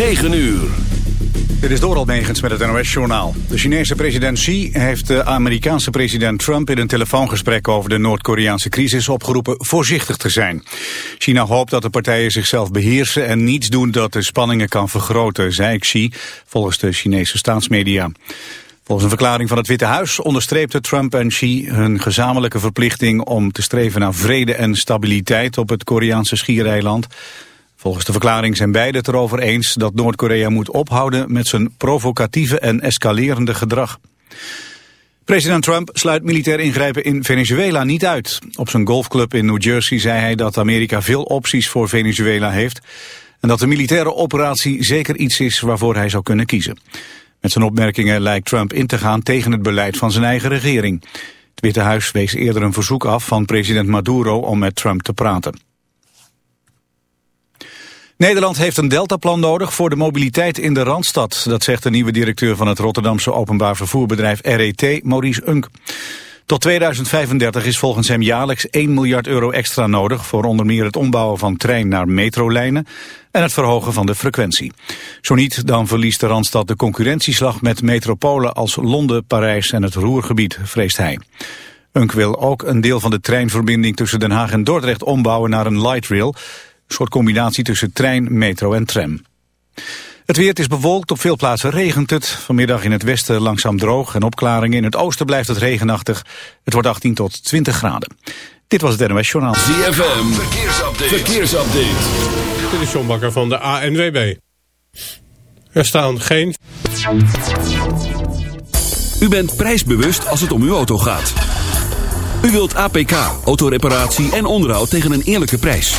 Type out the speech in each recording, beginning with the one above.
9 uur. Dit is Doral Negens met het NOS-journaal. De Chinese president Xi heeft de Amerikaanse president Trump... in een telefoongesprek over de Noord-Koreaanse crisis opgeroepen voorzichtig te zijn. China hoopt dat de partijen zichzelf beheersen en niets doen dat de spanningen kan vergroten, zei Xi, volgens de Chinese staatsmedia. Volgens een verklaring van het Witte Huis onderstreepte Trump en Xi hun gezamenlijke verplichting om te streven naar vrede en stabiliteit op het Koreaanse schiereiland. Volgens de verklaring zijn beiden het erover eens dat Noord-Korea moet ophouden met zijn provocatieve en escalerende gedrag. President Trump sluit militair ingrijpen in Venezuela niet uit. Op zijn golfclub in New Jersey zei hij dat Amerika veel opties voor Venezuela heeft... en dat de militaire operatie zeker iets is waarvoor hij zou kunnen kiezen. Met zijn opmerkingen lijkt Trump in te gaan tegen het beleid van zijn eigen regering. Het Witte Huis wees eerder een verzoek af van president Maduro om met Trump te praten. Nederland heeft een deltaplan nodig voor de mobiliteit in de Randstad. Dat zegt de nieuwe directeur van het Rotterdamse openbaar vervoerbedrijf RET, Maurice Unk. Tot 2035 is volgens hem jaarlijks 1 miljard euro extra nodig... voor onder meer het ombouwen van trein naar metrolijnen... en het verhogen van de frequentie. Zo niet, dan verliest de Randstad de concurrentieslag met metropolen... als Londen, Parijs en het Roergebied, vreest hij. Unk wil ook een deel van de treinverbinding tussen Den Haag en Dordrecht ombouwen naar een light rail... Een soort combinatie tussen trein, metro en tram. Het weer is bewolkt, op veel plaatsen regent het. Vanmiddag in het westen langzaam droog en opklaringen. In het oosten blijft het regenachtig. Het wordt 18 tot 20 graden. Dit was het NOS Journaal. ZFM, verkeersupdate. verkeersupdate. Dit is John Bakker van de ANWB. Er staan geen... U bent prijsbewust als het om uw auto gaat. U wilt APK, autoreparatie en onderhoud tegen een eerlijke prijs.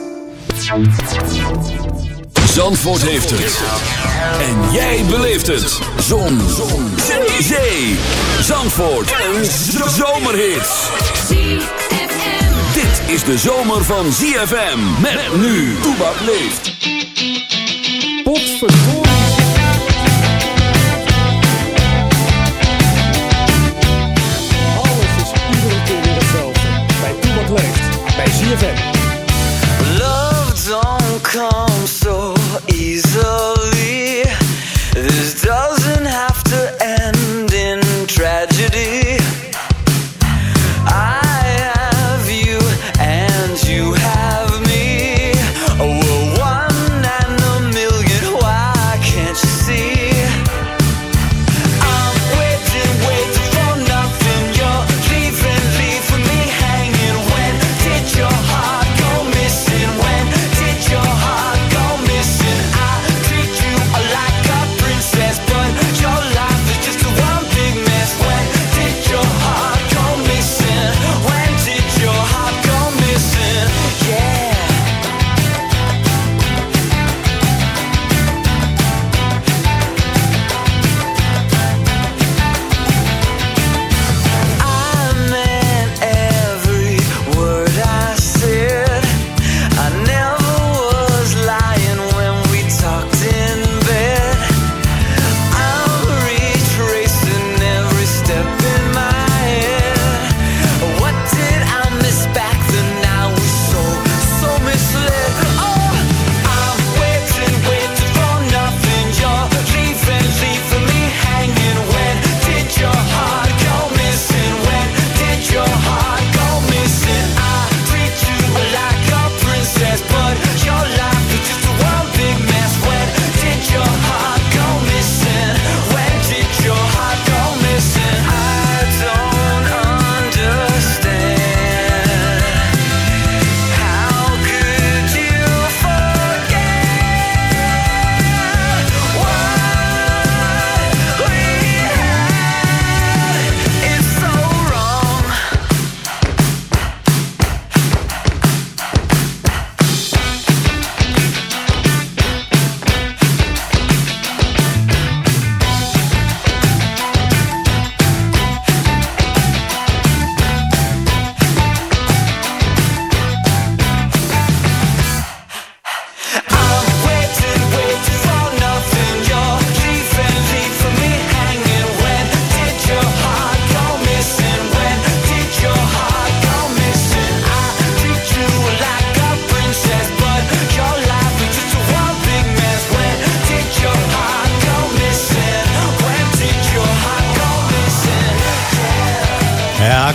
Zandvoort heeft het. En jij beleeft het. Zon. Zon. Zee. Zandvoort. Een zomerhit. Dit is de zomer van ZFM. Met nu. Toebak leeft. Potverdorie. Alles is iedere keer weer hetzelfde. Bij Toebak leeft. Bij ZFM. Come so easily. This doesn't have to end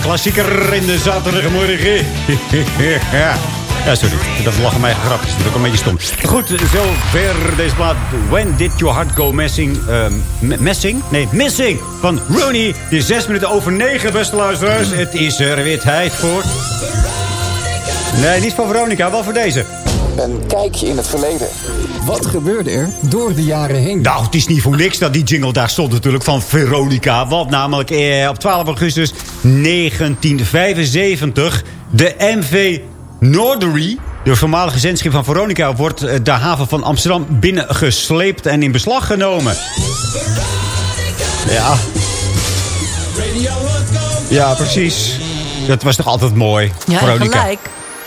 klassieker in de zaterdagmorgen. ja. Ja, sorry. Dat lachen mij. Dat is ook een beetje stom. Goed, zover deze plaat. When did your heart go missing? ehm, m- messing? Nee, missing. Van Rooney. Is zes minuten over negen, beste luisteraars. Het is er weer tijd voor... Nee, niet voor Veronica, wel voor deze. Een kijkje in het verleden. Wat gebeurde er door de jaren heen? Nou, het is niet voor niks dat die jingle daar stond natuurlijk van Veronica. Want namelijk eh, op 12 augustus 1975 de MV Nordery... de voormalige zendschip van Veronica... wordt eh, de haven van Amsterdam binnengesleept en in beslag genomen. Ja. Ja, precies. Dat was toch altijd mooi, Ja, Veronica. gelijk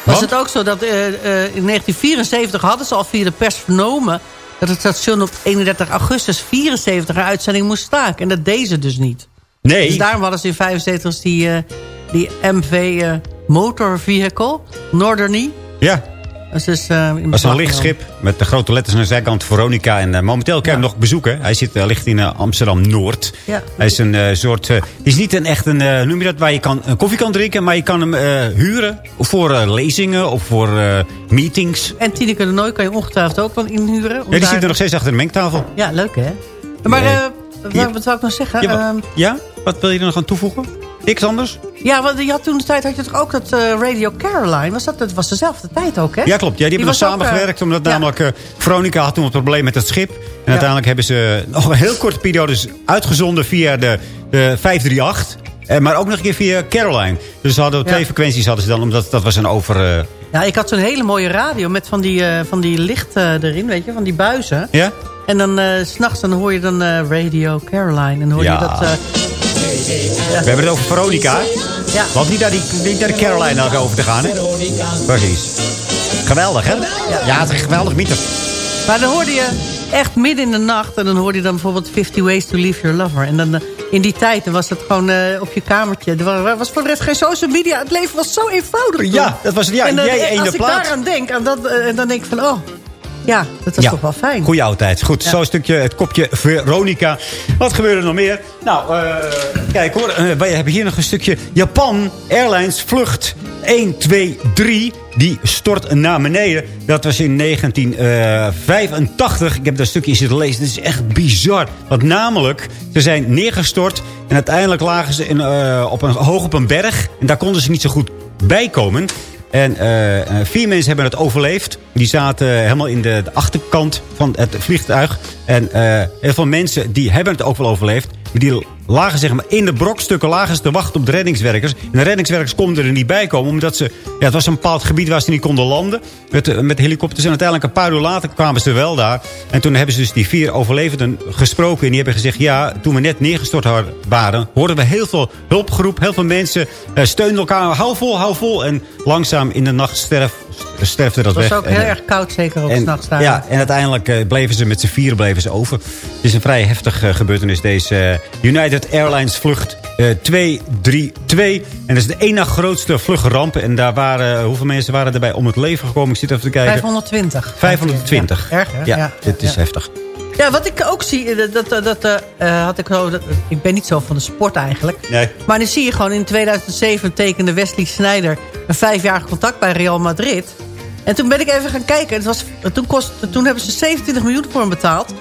was het ook zo dat eh, eh, in 1974 hadden ze al via de pers vernomen... dat het station op 31 augustus 74 een uitzending moest staken. En dat deden ze dus niet. Nee. Dus daarom hadden ze in 75 die, eh, die MV Motor Vehicle, Northerny. Ja, Dat is eh, in een lichtschip met de grote letters aan de zijkant Veronica. En eh, momenteel kan je hem nog bezoeken. Hij zit, eh, ligt in Amsterdam-Noord. Ja. Hij is een soort... het is niet een echt een... noem je dat? Waar je kan, een koffie kan drinken. Maar je kan hem huren. Voor lezingen of voor meetings. En Tineke de Nooi kan je ongetwijfeld ook wel inhuren. Ja, die daar- zit er nog steeds achter de mengtafel. Ja, leuk hè? Maar Nee. wat, wat zou ik nog zeggen? Ja, Ehm, wat, ja? Wat wil je er nog aan toevoegen? Niks anders? Ja, want je had toen de tijd had je toch ook dat eh, Radio Caroline. Was dat, dat was dezelfde tijd ook, hè? Ja, klopt. Ja, die hebben nog ook, samengewerkt. eh, omdat ja. namelijk eh, Veronica had toen een probleem met het schip. En uiteindelijk hebben ze nog een heel korte periode dus uitgezonden via de, de 538. Eh, maar ook nog een keer via Caroline. Dus ze hadden twee Ja. frequenties hadden ze dan. Omdat dat was een over... Ja, ik had zo'n hele mooie radio met van die, van die licht erin, weet je, van die buizen. ja? En dan s s'nachts dan hoor je dan Radio Caroline. En hoor Ja. je dat... We hebben het over Veronica. ja. Want niet naar, die, niet naar de over te gaan, hè? Precies. Geweldig, hè? Ja, het is een geweldig mieter. Maar dan hoorde je echt midden in de nacht... en dan hoorde je dan bijvoorbeeld 50 Ways to Leave Your Lover. En dan eh, in die tijd dan was het gewoon eh, op je kamertje. Er wa- was voor de rest geen social media. Het leven was zo eenvoudig toen. Ja, dat was. Ja, en, eh, jij in als de ik plaat. daaraan denk, aan dat, en dan denk ik van... oh, ja, dat was toch wel fijn. Goeie oude tijd. Goed, Ja. zo'n stukje het kopje Veronica. Wat gebeurde er nog meer? Nou, eh, kijk hoor. eh, wij hebben hier nog een stukje Japan Airlines vlucht 123. Die stort naar beneden. Dat was in 1985. Ik heb dat stukje zitten lezen. Het is echt bizar. Want namelijk, ze zijn neergestort. En uiteindelijk lagen ze in, eh, op een, hoog op een berg. En daar konden ze niet zo goed bij komen. En eh, eh, vier mensen hebben het overleefd. Die zaten helemaal in de, de achterkant van het vliegtuig. En eh, heel veel mensen die hebben het ook wel overleefd. Die lagen zeg maar, in de brokstukken lagen ze te wachten op de reddingswerkers. En de reddingswerkers konden er niet bij komen. Omdat ze, ja, het was een bepaald gebied waar ze niet konden landen. Met, eh, met helikopters. En uiteindelijk een paar uur later kwamen ze wel daar. En toen hebben ze dus die vier overlevenden gesproken. En die hebben gezegd, ja, toen we net neergestort waren... hoorden we heel veel hulpgeroep. Heel veel mensen eh, steunden elkaar. Hou vol, hou vol. En langzaam in de nacht sterf, sterfde dat Het was weg. ook heel erg koud, zeker ook s'nachts daar. ja, en uiteindelijk eh, bleven ze met z'n vieren bleven ze over. Het is een vrij heftig eh, gebeurtenis, deze eh, United Airlines vlucht eh, 232. En dat is de één na grootste vluchtramp. En daar waren, hoeveel mensen waren erbij om het leven gekomen? Ik zit even te kijken. 520. 520. Ja, erg, hè? Ja, Ja, dit is heftig. Ja, wat ik ook zie, eh, dat, dat, dat eh, eh, had ik zo, dat- ik ben niet zo van de sport eigenlijk. Nee. Maar dan zie je gewoon in 2007 tekende Wesley Sneijder een vijfjarig contract bij Real Madrid. En toen ben ik even gaan kijken. Het was, toen, kost, toen hebben ze 27 miljoen voor hem betaald.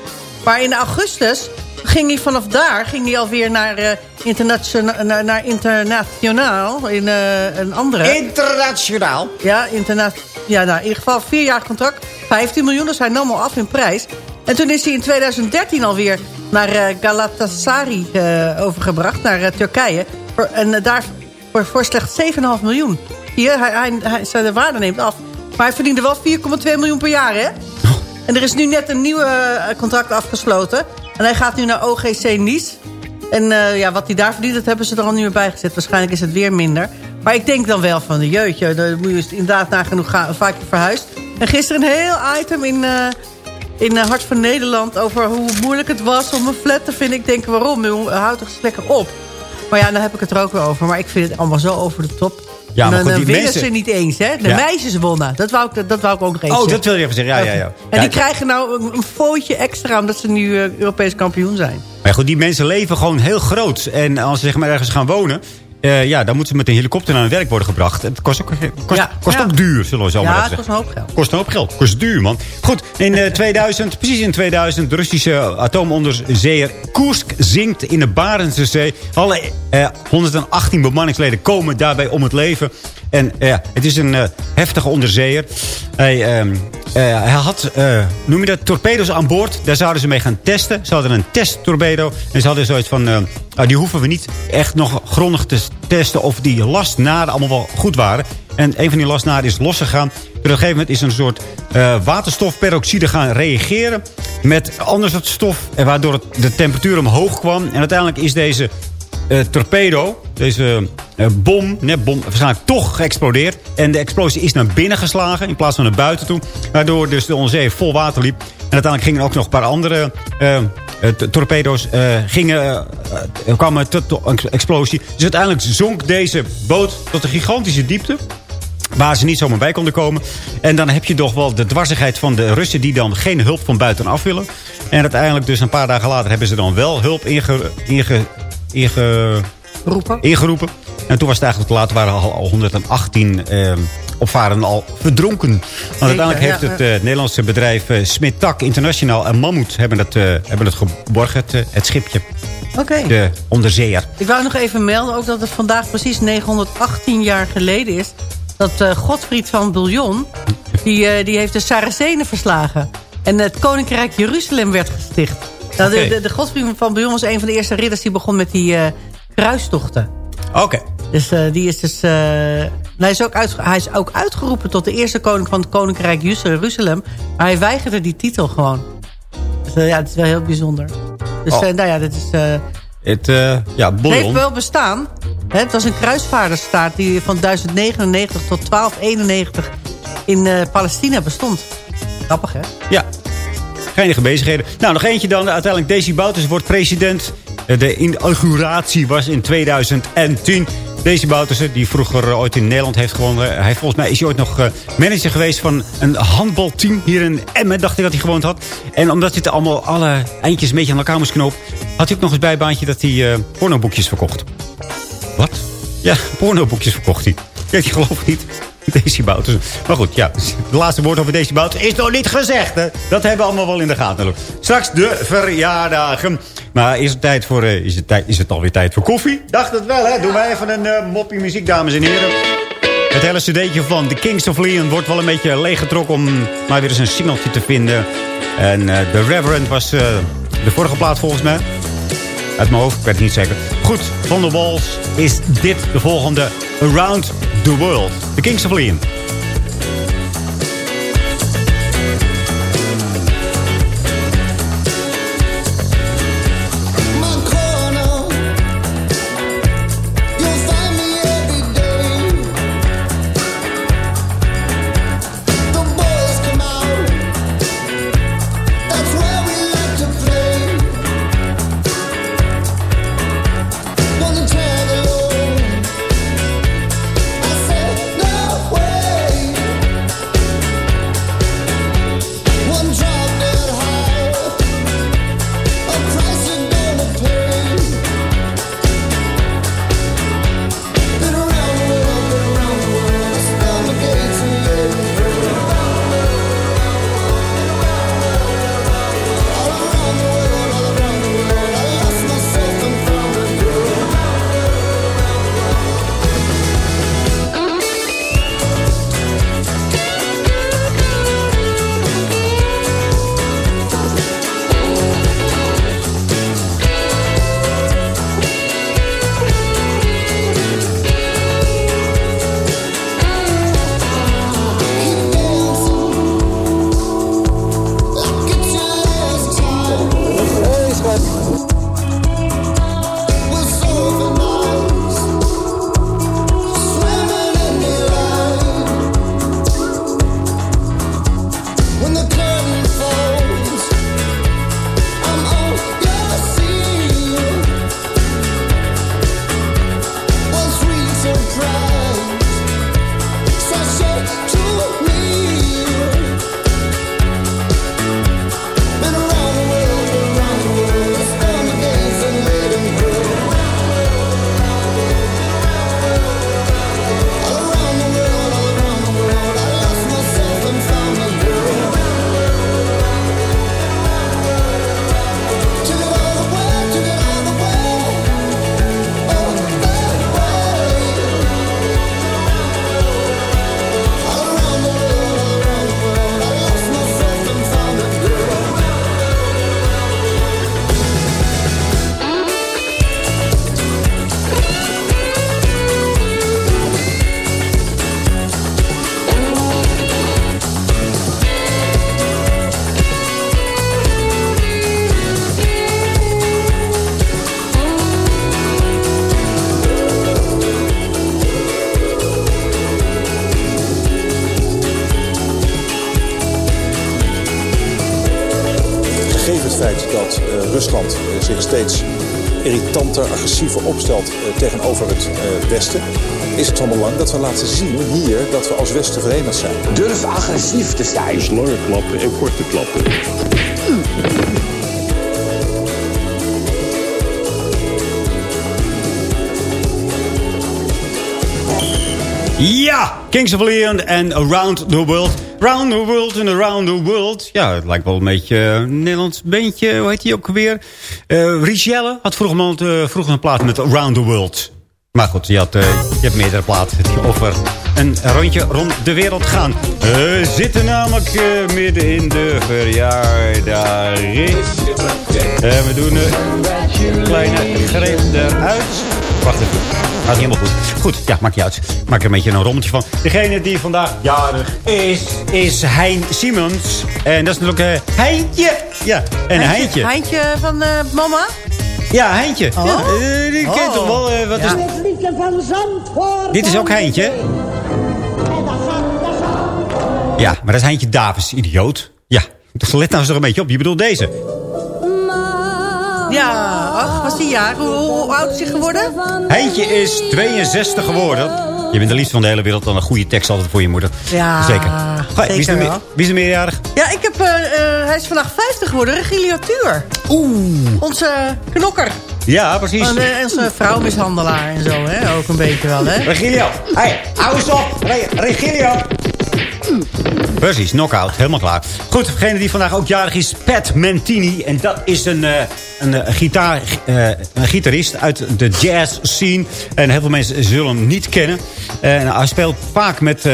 Maar in augustus ging hij vanaf daar ging hij alweer naar, eh internationa- naar, naar internationaal. In een andere. Internationaal. Ja, interna ja nou, in ieder geval vier jaar contract. 15 miljoen, dus hij nam al af in prijs. En toen is hij in 2013 alweer naar eh, Galatasaray eh, overgebracht, naar eh, Turkije. En daar voor, slechts 7,5 miljoen. Hier, hij, hij, hij, zijn waarde neemt af. Maar hij verdiende wel 4,2 miljoen per jaar, hè? En er is nu net een nieuw contract afgesloten. En hij gaat nu naar OGC Nice. En ja, wat hij daar verdient, dat hebben ze er al niet meer bij gezet. Waarschijnlijk is het weer minder. Maar ik denk dan wel van, jeutje, dan moet je inderdaad nagenoeg vaak verhuisd. En gisteren een heel item in, in Hart van Nederland... over hoe moeilijk het was om een flat te vinden. Ik denk, waarom? Houd toch eens lekker op. Maar ja, dan heb ik het er ook weer over. Maar ik vind het allemaal zo over de top. Ja, maar dan goed, die winnen mensen- ze niet eens, hè? De Ja. meisjes wonnen. Dat wou, ik, dat wou ik ook nog even Oh, dat wil je even zeggen. Ja, ja, ja. En Ja, die krijgen nou een, fooitje extra... omdat ze nu eh, Europees kampioen zijn. Maar goed, die mensen leven gewoon heel groot. En als ze zeg maar ergens gaan wonen... eh, ja, dan moeten ze met een helikopter naar hun werk worden gebracht. Het kost ook, kost, Ja, kost ja. ook duur, zullen we zo maar Ja, even het zeggen. kost een hoop geld. Kost een hoop geld. Kost duur, man. Goed, in eh, 2000, precies in 2000... de Russische atoomonderzeeër Kursk zinkt in de Barentse Zee. Alle eh, 118 bemanningsleden komen daarbij om het leven. En eh, het is een eh, heftige onderzeeër. Hij, ehm, eh, hij had, eh, noem je dat, torpedo's aan boord. Daar zouden ze mee gaan testen. Ze hadden een testtorpedo. En ze hadden zoiets van... eh, nou, die hoeven we niet echt nog grondig te testen... of die lastnaden allemaal wel goed waren. En een van die lastnaden is losgegaan. Op een gegeven moment is een soort waterstofperoxide gaan reageren... met ander soort stof. Waardoor de temperatuur omhoog kwam. En uiteindelijk is deze eh, torpedo, deze eh, bom, nepbom, waarschijnlijk toch geëxplodeerd. En de explosie is naar binnen geslagen in plaats van naar buiten toe. Waardoor dus de onzee vol water liep. En uiteindelijk gingen ook nog een paar andere eh, torpedo's gingen, kwamen tot tot een explosie. Dus uiteindelijk zonk deze boot tot een gigantische diepte. Waar ze niet zomaar bij konden komen. En dan heb je toch wel de dwarsigheid van de Russen... die dan geen hulp van buitenaf willen. En uiteindelijk dus een paar dagen later... hebben ze dan wel hulp inge, inge, inge, Roepen. ingeroepen. En toen was het eigenlijk te laat. waren al, al 118 eh, opvarenden al verdronken. Want uiteindelijk heeft ja, het eh, Nederlandse bedrijf eh Smittak International en Mammoet... hebben het, eh, hebben het geborgen, het, eh, het schipje. Oké. De onderzeeër. Ik wou nog even melden ook dat het vandaag precies 918 jaar geleden is... dat eh, Godfried van Bouillon, die, eh, die heeft de Saracenen verslagen. En het Koninkrijk Jeruzalem werd gesticht. Nou, de, de, van Bouillon was een van de eerste ridders... die begon met die eh, kruistochten. Oké. Dus eh, die is dus... eh, hij, is ook uit, hij is ook uitgeroepen tot de eerste koning van het Koninkrijk Jeruzalem. Maar hij weigerde die titel gewoon. Dus ja, het is wel heel bijzonder. Dus Oh. nou ja, dit is... Het, ja, het heeft wel bestaan. Hè, het was een kruisvaardersstaat die van 1099 tot 1291 in Palestina bestond. Grappig, hè? Ja, geinige bezigheden. Nou, nog eentje dan. Uiteindelijk Desi Bouters wordt president. Eh, De inauguratie was in 2010. Desi Boutersen, die vroeger eh, ooit in Nederland heeft gewonnen. Hij, volgens mij is hij ooit nog eh, manager geweest van een handbalteam hier in Emmen. Dacht ik dat hij gewoond had. En omdat hij het allemaal alle eindjes een beetje aan elkaar moest knopen... had hij ook nog eens bijbaantje dat hij eh, pornoboekjes verkocht. Wat? Ja, pornoboekjes verkocht hij. Ja, die geloof ik niet. Daisy Boutersen. Maar goed, ja. Het laatste woord over Daisy Boutersen is nog niet gezegd. Hè? Dat hebben we allemaal wel in de gaten. Straks de verjaardagen. Maar is het, tijd voor, eh, is, het is het alweer tijd voor koffie? Dacht het wel, hè? Doen wij even een eh, moppie muziek, dames en heren. Het hele cd'tje van The Kings of Leon wordt wel een beetje leeggetrokken... om maar weer eens een singeltje te vinden. En eh The Reverend was eh, de vorige plaat volgens mij. Uit mijn hoofd, ik weet het niet zeker. Goed, van de Walls is dit de volgende Around the World. The Kings of Leon. Irritanter, agressiever opstelt eh, tegenover het eh, Westen, is het van belang dat we laten zien hier dat we als Westen verenigd zijn. Durf agressief te zijn. Dus lange klappen en korte klappen. Ja, Kings of Leon en Around the World. Round the World and Around the World. Ja, het lijkt wel een beetje eh, een Nederlands beentje. Hoe heet die ook weer? Uh, Richelle had vroeger, een, uh, vroeger een plaat met Around the World. Maar goed, je, had, uh, je hebt meerdere platen die over een rondje rond de wereld gaan. We zitten namelijk midden in de verjaardag. En we doen een kleine greep eruit. Wacht even. Gaat niet helemaal goed. Goed, ja, maakt niet uit. Maak er een beetje een rommeltje van. Degene die vandaag jarig is, is Hein Siemens. En dat is natuurlijk uh, Heintje. Ja, en Heintje. Heintje van uh, mama? Ja, Heintje. Oh. Ja, uh, die kent toch wel. Uh, wat Ja. is... Dit is ook Heintje. Ja, maar dat is Heintje Davis, idioot. Ja, let nou eens er een beetje op. Je bedoelt deze. Ja, was jaar? Hoe, hoe oud is hij geworden? Heintje is 62 geworden. Je bent de liefste van de hele wereld. Dan een goede tekst altijd voor je moeder. Ja, zeker. Goh, wie, is wel. wie is er meerjarig? Ja, ik heb, eh, eh, hij is vandaag 50 geworden. Regilio Tuur. Oeh. Onze knokker. Ja, precies. Van, eh, onze vrouwmishandelaar en zo, hè? Ook een beetje wel, hè? Regilio. Hey, hou eens op. Re Regilio. Precies, knockout. Helemaal klaar. Goed, degene die vandaag ook jarig is, Pat Mantini. En dat is een, eh, een, eh, gitaar, eh, een gitarist uit de jazz scene. En heel veel mensen zullen hem niet kennen. En hij speelt vaak met,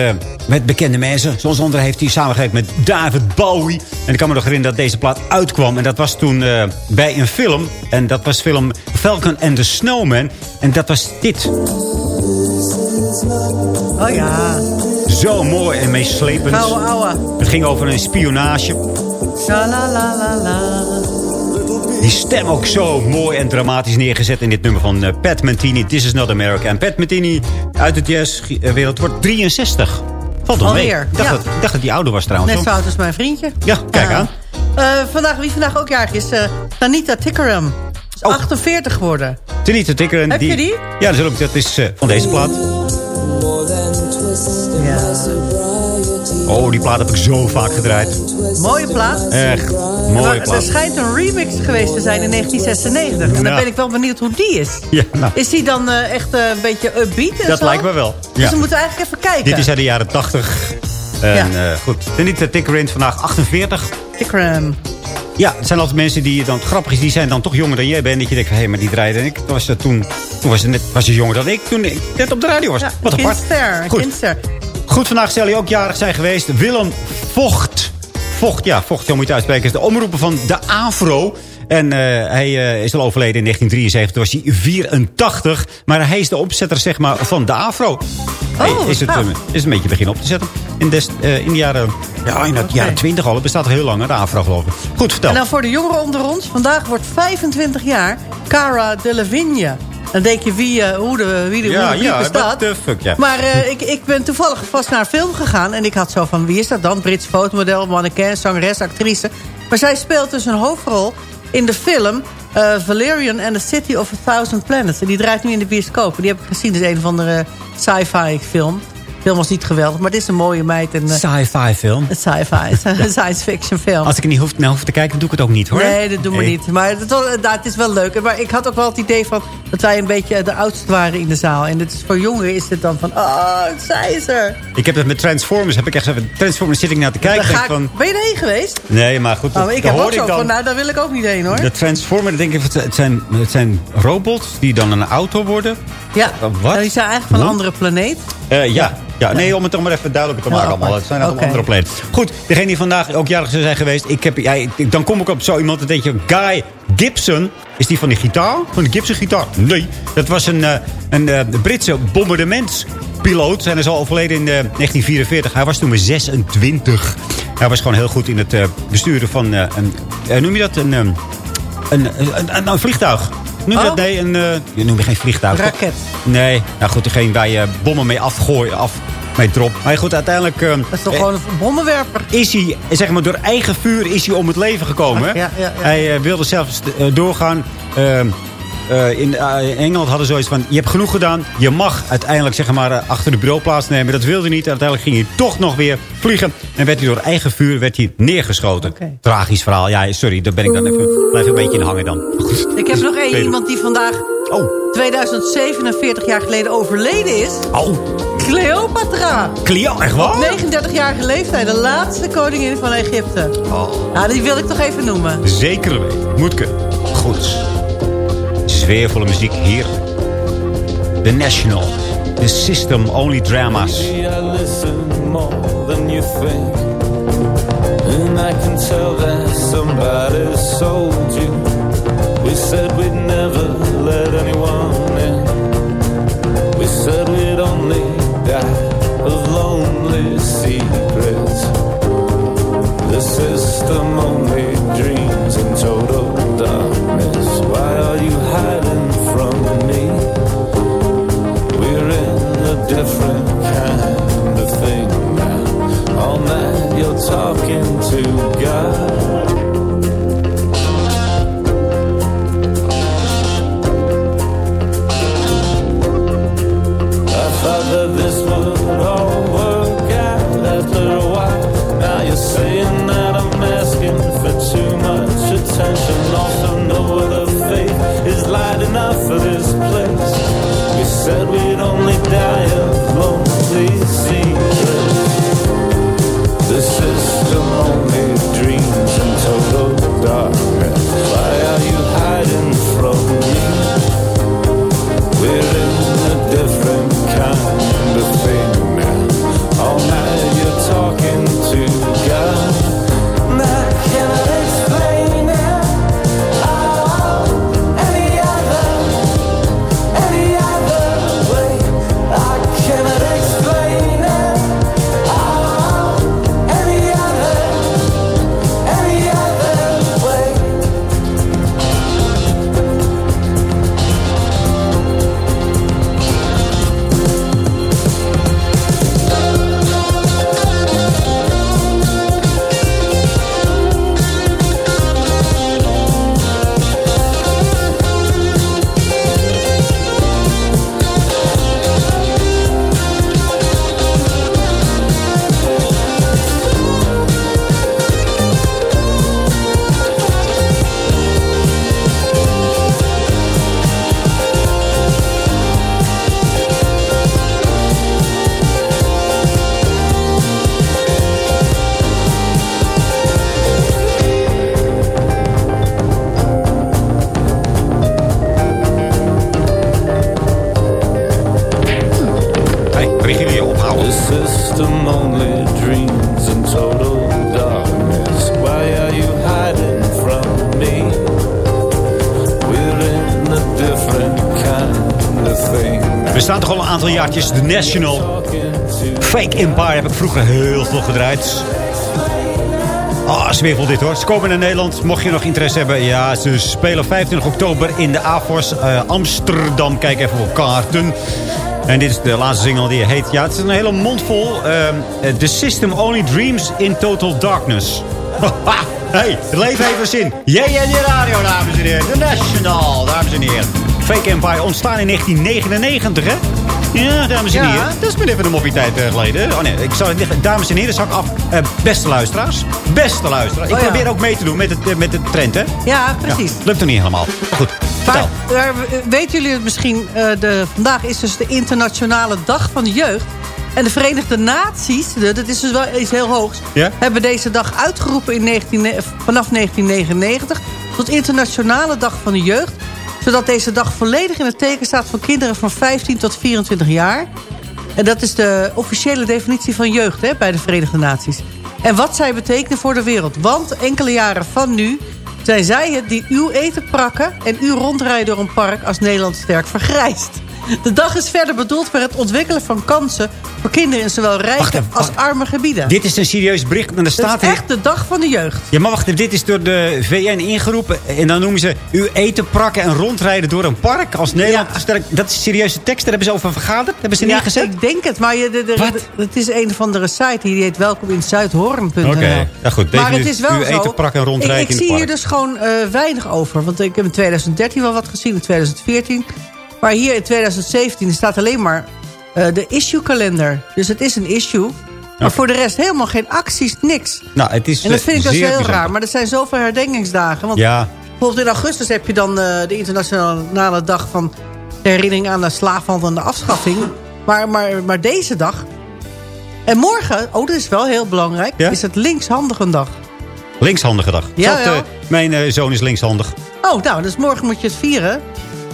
met bekende mensen. Zoals onder heeft hij samengewerkt met David Bowie. En ik kan me nog herinneren dat deze plaat uitkwam. En dat was toen bij een film. En dat was film Falcon and the Snowman. En dat was dit. Oh ja, Zo mooi en meeslepend. ouwe ouwe. Het ging over een spionage. Die stem ook zo mooi en dramatisch neergezet in dit nummer van eh, Pat Mantini. This is not America. En Pat Mantini uit de jazzwereld wordt 63. Valt wel mee. Alweer, Ik dacht, ja. dat, ik dacht dat die ouder was trouwens. Net zo oud als mijn vriendje. Ja, kijk aan. Eh, vandaag, wie vandaag ook jarig is, eh Tanita Tickeram. Is Oh. 48 geworden. Tenita Ticker. en Heb je die? Ja, dat is, ook, dat is eh, van deze plaat. Ja. Oh, die plaat heb ik zo vaak gedraaid. Mooie plaat. Echt, Maar mooie er plaat. schijnt een remix geweest te zijn in 1996. En dan Nou. ben ik wel benieuwd hoe die is. Ja, nou, Is die dan eh, echt eh, een beetje upbeat en dat zo? lijkt me wel. Dus Ja. we moeten eigenlijk even kijken. Dit is uit de jaren 80. En Ja. eh, goed, Tenita Ticker is vandaag 48. Tickeram. Ja, het zijn altijd mensen die dan... Grappig is, die zijn dan toch jonger dan jij bent. Dat je denkt van, hé, maar die draaide. En ik was er toen... Toen was ze net was ze jonger dan ik. Toen ik net op de radio was. Ja, Wat apart. Goed. Goed, vandaag zal hij ook jarig zijn geweest. Willem Vocht. Vocht, ja, Vocht, zo moet je het uitspreken. Is de omroeper van de AFRO. En eh, hij eh, is al overleden in 1973. Toen was hij 84. Maar hij is de opzetter, zeg maar, van de AFRO. Hey, is, het, gaaf. eh, is een beetje begin op te zetten. In, des, in de jaren... Ja, in de jaren 20 al. Het bestaat al heel lang, de AFRO, geloof ik. Goed, vertel. En dan voor de jongeren onder ons. Vandaag wordt 25 jaar Cara Delevingne. Dan denk je wie, eh, hoe de, wie de, Ja, hoe de ja, bestaat. fuck, ja. Maar eh, ik, ik ben toevallig vast naar een film gegaan. En ik had zo van, wie is dat dan? Brits fotomodel, mannequin, zangeres, actrice. Maar zij speelt dus een hoofdrol in de film... eh, Valerian and the City of a Thousand Planets. En die draait nu in de bioscoop. Die heb ik gezien. Dat is een of andere sci-fi film. Film was niet geweldig, maar het is een mooie meid. En, eh, Sci-fi film. een sci-fi, een science fiction film. Als ik er niet hoef, naar hoef te kijken, doe ik het ook niet, hoor. Nee, dat doen we niet. Maar het, was- nou, het is wel leuk. Maar ik had ook wel het idee van dat wij een beetje de oudste waren in de zaal. En het is, voor jongeren is het dan van, oh, zij is er. Ik heb het met Transformers, heb ik echt even... Transformers zit ik naar te kijken. Ik van, ben je erheen geweest? nee, maar goed, Oh, ik heb ook zo van, nou, daar wil ik ook niet heen hoor. De Transformer, dan denk ik, het, zijn, het zijn robots die dan een auto worden. ja, wat? die zijn eigenlijk van een andere planeet. Eh, ja. ja, nee, om het toch maar even duidelijk te maken allemaal. Het zijn allemaal oké. andere planeten. Goed, degene die vandaag ook jarig zou zijn geweest. Ik heb, ja, dan kom ik op zo iemand, dan denk je, Guy Gibson. Is die van die gitaar? Van de Gibson gitaar? Nee, dat was een, eh, een eh, Britse bombardementspiloot. En hij is al overleden in eh, 1944. Hij was toen maar 26. Hij was gewoon heel goed in het besturen van een, noem je dat, een, ehm, een, een, een, een vliegtuig. Noem Oh. dat? Nee, een, eh, je noemt geen vliegtuig. toch? Raket. Nee, nou goed, degene waar je bommen mee afgooien, af, mee drop. Maar goed, uiteindelijk... eh, Dat is toch gewoon een bommenwerper? is hij, zeg maar, door eigen vuur is hij om het leven gekomen. Ja, ja, ja. Hij eh, wilde zelfs doorgaan. Eh, in, eh, in Engeland hadden ze zoiets van... je hebt genoeg gedaan, je mag uiteindelijk zeg maar, eh, achter de bureau plaatsnemen. Dat wilde hij niet. Uiteindelijk ging hij toch nog weer vliegen. En werd hij door eigen vuur werd hij neergeschoten. Tragisch verhaal. Ja, sorry, daar ben ik dan even, blijf een beetje in hangen dan. Ik heb nog één iemand die vandaag Oh, 2047 jaar geleden overleden is. oh, Cleopatra. Cleo, echt waar? 39-jarige leeftijd, de laatste koningin van Egypte. Oh. Nou, die wil ik toch even noemen. Zeker weten. Moet kunnen. Goed. Sfeervolle muziek hier. The National. The System Only Dramas. I can tell that somebody sold you. We said we'd never let anyone in. We said we'd only die of lonely secrets. The system only dreams in total darkness. You hiding from me? We're in a different kind of thing now. All night you're talking to God. Said we'd only die jaartjes. The National. Fake Empire heb ik vroeger heel veel gedraaid. Ah, sfeervol dit hoor. Ze naar Nederland. Mocht je nog interesse hebben. Ja, ze spelen 25 oktober in de AFOS eh, Amsterdam. Kijk even op kaarten. En dit is de laatste single die heet... Ja, het is een hele mond vol. eh, The System Only Dreams in Total Darkness. hey, het leven heeft zin. Jij en je radio, dames en heren. The National, dames en heren. Fake Empire ontstaan in 1999, hè? Ja, dames en Ja. heren. Dat is maar even een moppie tijd eh, geleden. Oh nee, ik zou het dames en heren, zak af. Eh, beste luisteraars. Beste luisteraars. Ik Oh ja. probeer ook mee te doen met, het, eh, met de trend, hè? Ja, precies. Ja, lukt nog niet helemaal. Goed, Maar, weten jullie het misschien? de, vandaag is dus de internationale dag van de jeugd. En de Verenigde Naties, dat is dus wel iets heel hoogs... Ja? hebben deze dag uitgeroepen in 19, vanaf 1999... tot internationale dag van de jeugd. Zodat deze dag volledig in het teken staat van kinderen van 15 tot 24 jaar. En dat is de officiële definitie van jeugd hè, bij de Verenigde Naties. En wat zij betekenen voor de wereld. Want enkele jaren van nu zijn zij het die uw eten prakken... en u rondrijden door een park als Nederland sterk vergrijst. De dag is verder bedoeld voor het ontwikkelen van kansen... voor kinderen in zowel rijke Wacht even, als arme gebieden. Dit is een serieus bericht. Er Het staat is er- echt de dag van de jeugd. Ja, maar wacht even. Dit is door de VN ingeroepen. En dan noemen ze u eten, prakken en rondrijden door een park. Als Nederland Ja. Dat is serieuze tekst. Daar hebben ze over vergaderd. Hebben ze Ja, neergezet. ik denk het, maar je, de, de- de- het is een van de site die heet welkom in Zuidhoorn.nl. Oké, ja goed. Maar het is wel u zo. eten, prakken en rondrijden ik, ik in het zie hier park. dus gewoon eh, weinig over. Want ik heb in 2013 wel wat gezien, in 2014. Maar hier in 2017 staat alleen maar eh, de issue kalender. Dus het is een issue. Maar voor de rest helemaal geen acties, niks. Nou, het is En dat eh, vind ik dus heel raar. Maar er zijn zoveel herdenkingsdagen. Want Ja, bijvoorbeeld in augustus heb je dan eh, de internationale dag van de herinnering aan de slaafhandel en de afschaffing. Maar, maar, maar deze dag... En morgen, oh dat is wel heel belangrijk, Ja? is het linkshandige dag. linkshandige dag. Ja, ja. mijn zoon is linkshandig. Oh, nou, dus morgen moet je het vieren.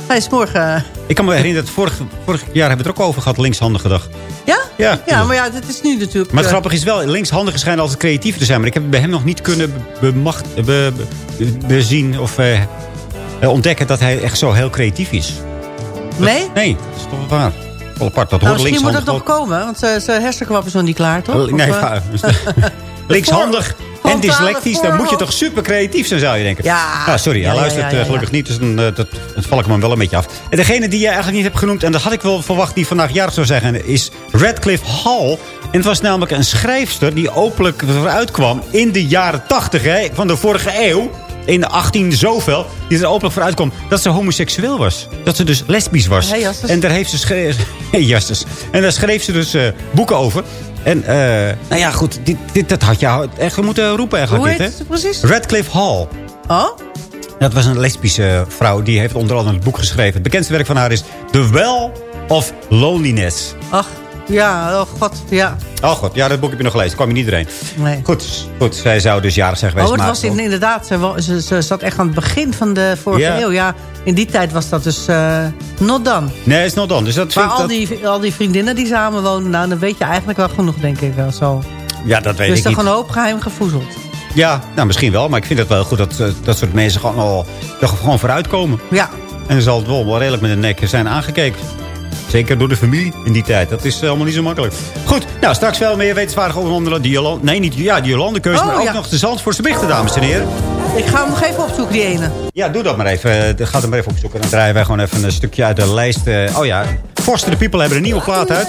Hij is morgen... eh, Ik kan me herinneren dat vorig, vorig jaar hebben we het er ook over gehad. Linkshandige dag. Ja? Ja. Ja, maar ja, dit is nu natuurlijk... Maar het eh, grappige is wel, linkshandigen schijnen altijd creatief te zijn. Maar ik heb bij hem nog niet kunnen be- bemacht, be- be- bezien of eh, eh, ontdekken dat hij echt zo heel creatief is. nee? Nee, dat is toch wel waar. Apart, dat Nou, hoort misschien moet linkshandig nog komen, want zijn zijn hersenkwap is nog niet klaar, toch? Nee, Of, eh, linkshandig en dyslectisch, dan moet je toch super creatief zijn, zou je denken. Ja. Ah, sorry, hij Ja, luistert ja, eh, gelukkig niet, dus dan, eh, dat, dat val ik hem wel een beetje af. En degene die je eigenlijk niet hebt genoemd, en dat had ik wel verwacht die vandaag jarig zou zeggen, is Radcliffe Hall. En het was namelijk een schrijfster die openlijk eruit kwam in de jaren 80 hè, van de vorige eeuw. In de 18 zoveel, die er openlijk voor uitkwam dat ze homoseksueel was. Dat ze dus lesbisch was. Hey, en daar heeft ze schreef, hey. En daar schreef ze dus eh, boeken over. En eh, nou ja, goed, dit, dit, dat had je echt moeten roepen eigenlijk. Hoe dit, heet hè? precies? Radcliffe Hall. Oh? Dat was een lesbische vrouw. Die heeft onder andere het boek geschreven. Het bekendste werk van haar is The Well of Loneliness. Ach, ja, oh god, ja. Oh god, ja, dat boek heb je nog gelezen. kwam je niet iedereen. Nee. Goed, goed, zij zou dus jarig zijn Oh, geweest. het maar- was in, inderdaad, ze, ze, ze zat echt aan het begin van de vorige Ja. eeuw. Ja, in die tijd was dat dus eh not done. Nee, is nog dan. Dus dat Maar al dat... die, al die vriendinnen die samen wonen, nou, dan weet je eigenlijk wel genoeg, denk ik wel zo. Ja, dat weet dus ik toch niet. een hoop geheim gevoezeld. Ja, nou misschien wel. Maar ik vind het wel goed dat eh, dat soort mensen gewoon al er gewoon vooruitkomen. Ja, En dan zal het wel, wel redelijk met de nek zijn aangekeken. Zeker door de familie in die tijd. Dat is helemaal niet zo makkelijk. Goed, nou straks wel meer wetenswaardig over andere die Jolande. Nee, niet ja, die Jolande keuze, Oh, maar ook ja. nog de Zandvoortse berichten, dames en heren. ik ga hem nog even opzoeken, die ene. Ja, doe dat maar even. Eh, Ga er maar even opzoeken. Dan draaien wij gewoon even een stukje uit de lijst. eh, oh ja, Foster the People hebben een nieuwe plaat uit.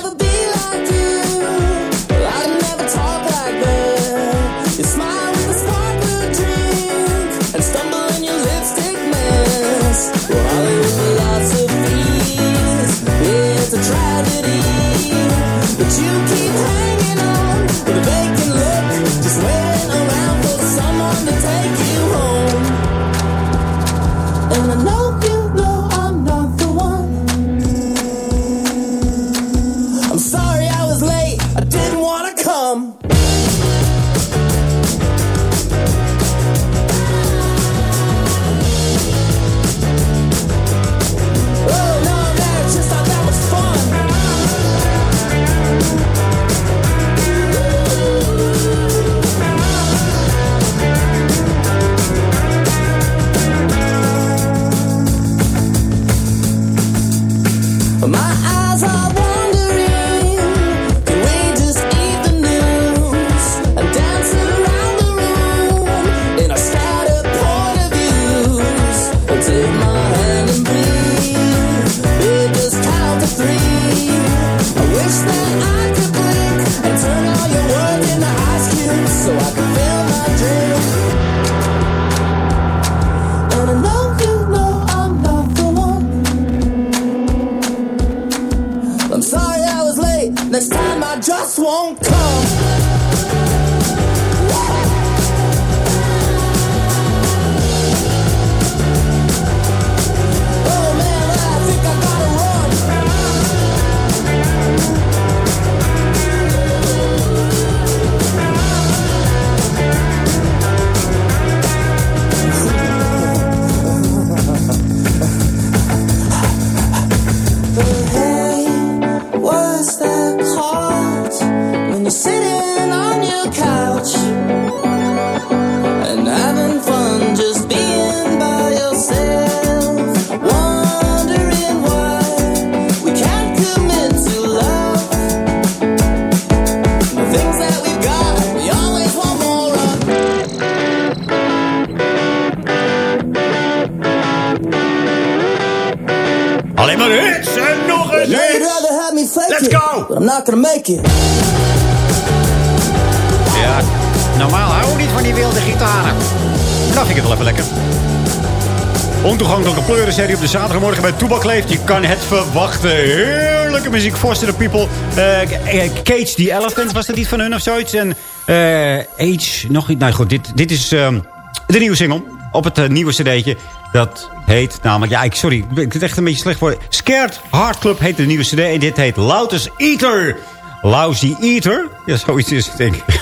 Je kan het verwachten. Heerlijke muziek. Foster the People. Eh, eh, Cage the Elephant, was dat niet van hun of zoiets? En eh, Age, nog niet. Nou goed, dit, dit is ehm, de nieuwe single. Op het nieuwe cd'tje. Dat heet namelijk... Ja, ik, sorry, ik het echt een beetje slecht voor. Scared Heart Club heet de nieuwe cd. En dit heet Loudest Eater. Lousy Eater? Ja, zoiets is het, denk ik.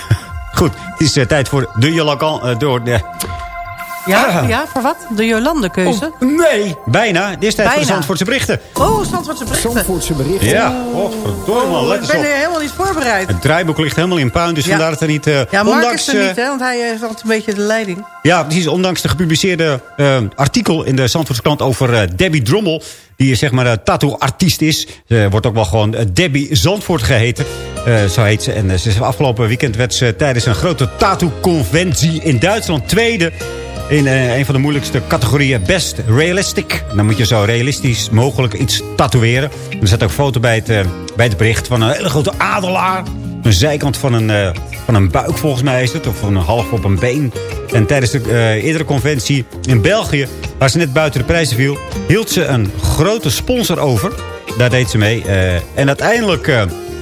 Goed, het is tijd voor de Jolakan... eh, door de... Ja, ja, voor wat? De Jolande-keuze? Oh, nee, bijna. Dit is tijd voor de. Zandvoortse berichten. Oh, Zandvoortse berichten. Zandvoortse berichten. Ja, Oh, let ik eens ben er helemaal niet voorbereid. Het draaiboek ligt helemaal in puin, dus Ja. vandaar dat er niet... eh, Ja, Mark ondanks, is er eh, niet, hè, want hij heeft altijd een beetje de leiding. Ja, precies. Ondanks de gepubliceerde eh, artikel in de Zandvoortse krant over eh, Debbie Drommel. Die zeg maar een tattoo-artiest is. Ze wordt ook wel gewoon eh, Debbie Zandvoort geheten. Eh, zo heet ze. En eh, ze is afgelopen weekend werd ze tijdens een grote tattoo-conventie in Duitsland tweede. In eh, een van de moeilijkste categorieën Best Realistic. Dan moet je zo realistisch mogelijk iets tatoeëren. Er zat ook een foto bij het, eh, bij het bericht van een hele grote adelaar. Een zijkant van een, eh, van een buik volgens mij is het. Of een half op een been. En tijdens de eerdere conventie in België, waar ze net buiten de prijzen viel... hield ze een grote sponsor over. Daar deed ze mee. en uiteindelijk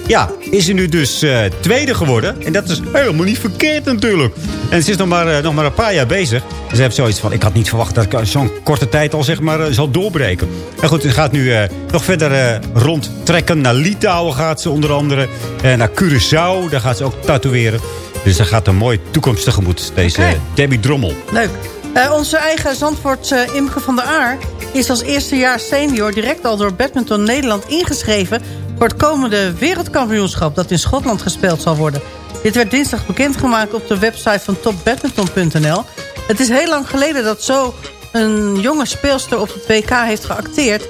ja, is ze nu dus eh, tweede geworden. En dat is helemaal niet verkeerd natuurlijk. En ze is nog maar, eh, nog maar een paar jaar bezig. En ze heeft zoiets van, ik had niet verwacht dat ik zo'n korte tijd al zeg maar eh, zal doorbreken. En goed, ze gaat nu eh, nog verder eh, rondtrekken. Naar Litouwen gaat ze onder andere. En naar Curaçao, daar gaat ze ook tatoeëren. Dus ze gaat een mooie toekomst tegemoet, deze. Debbie Drommel. Leuk. Eh, onze eigen Zandvoortse Imke van der Aar is als eerstejaars senior direct al door Badminton Nederland ingeschreven voor het komende wereldkampioenschap dat in Schotland gespeeld zal worden. Dit werd dinsdag bekendgemaakt op de website van topbadminton.nl. Het is heel lang geleden dat zo een jonge speelster op het WK heeft geacteerd.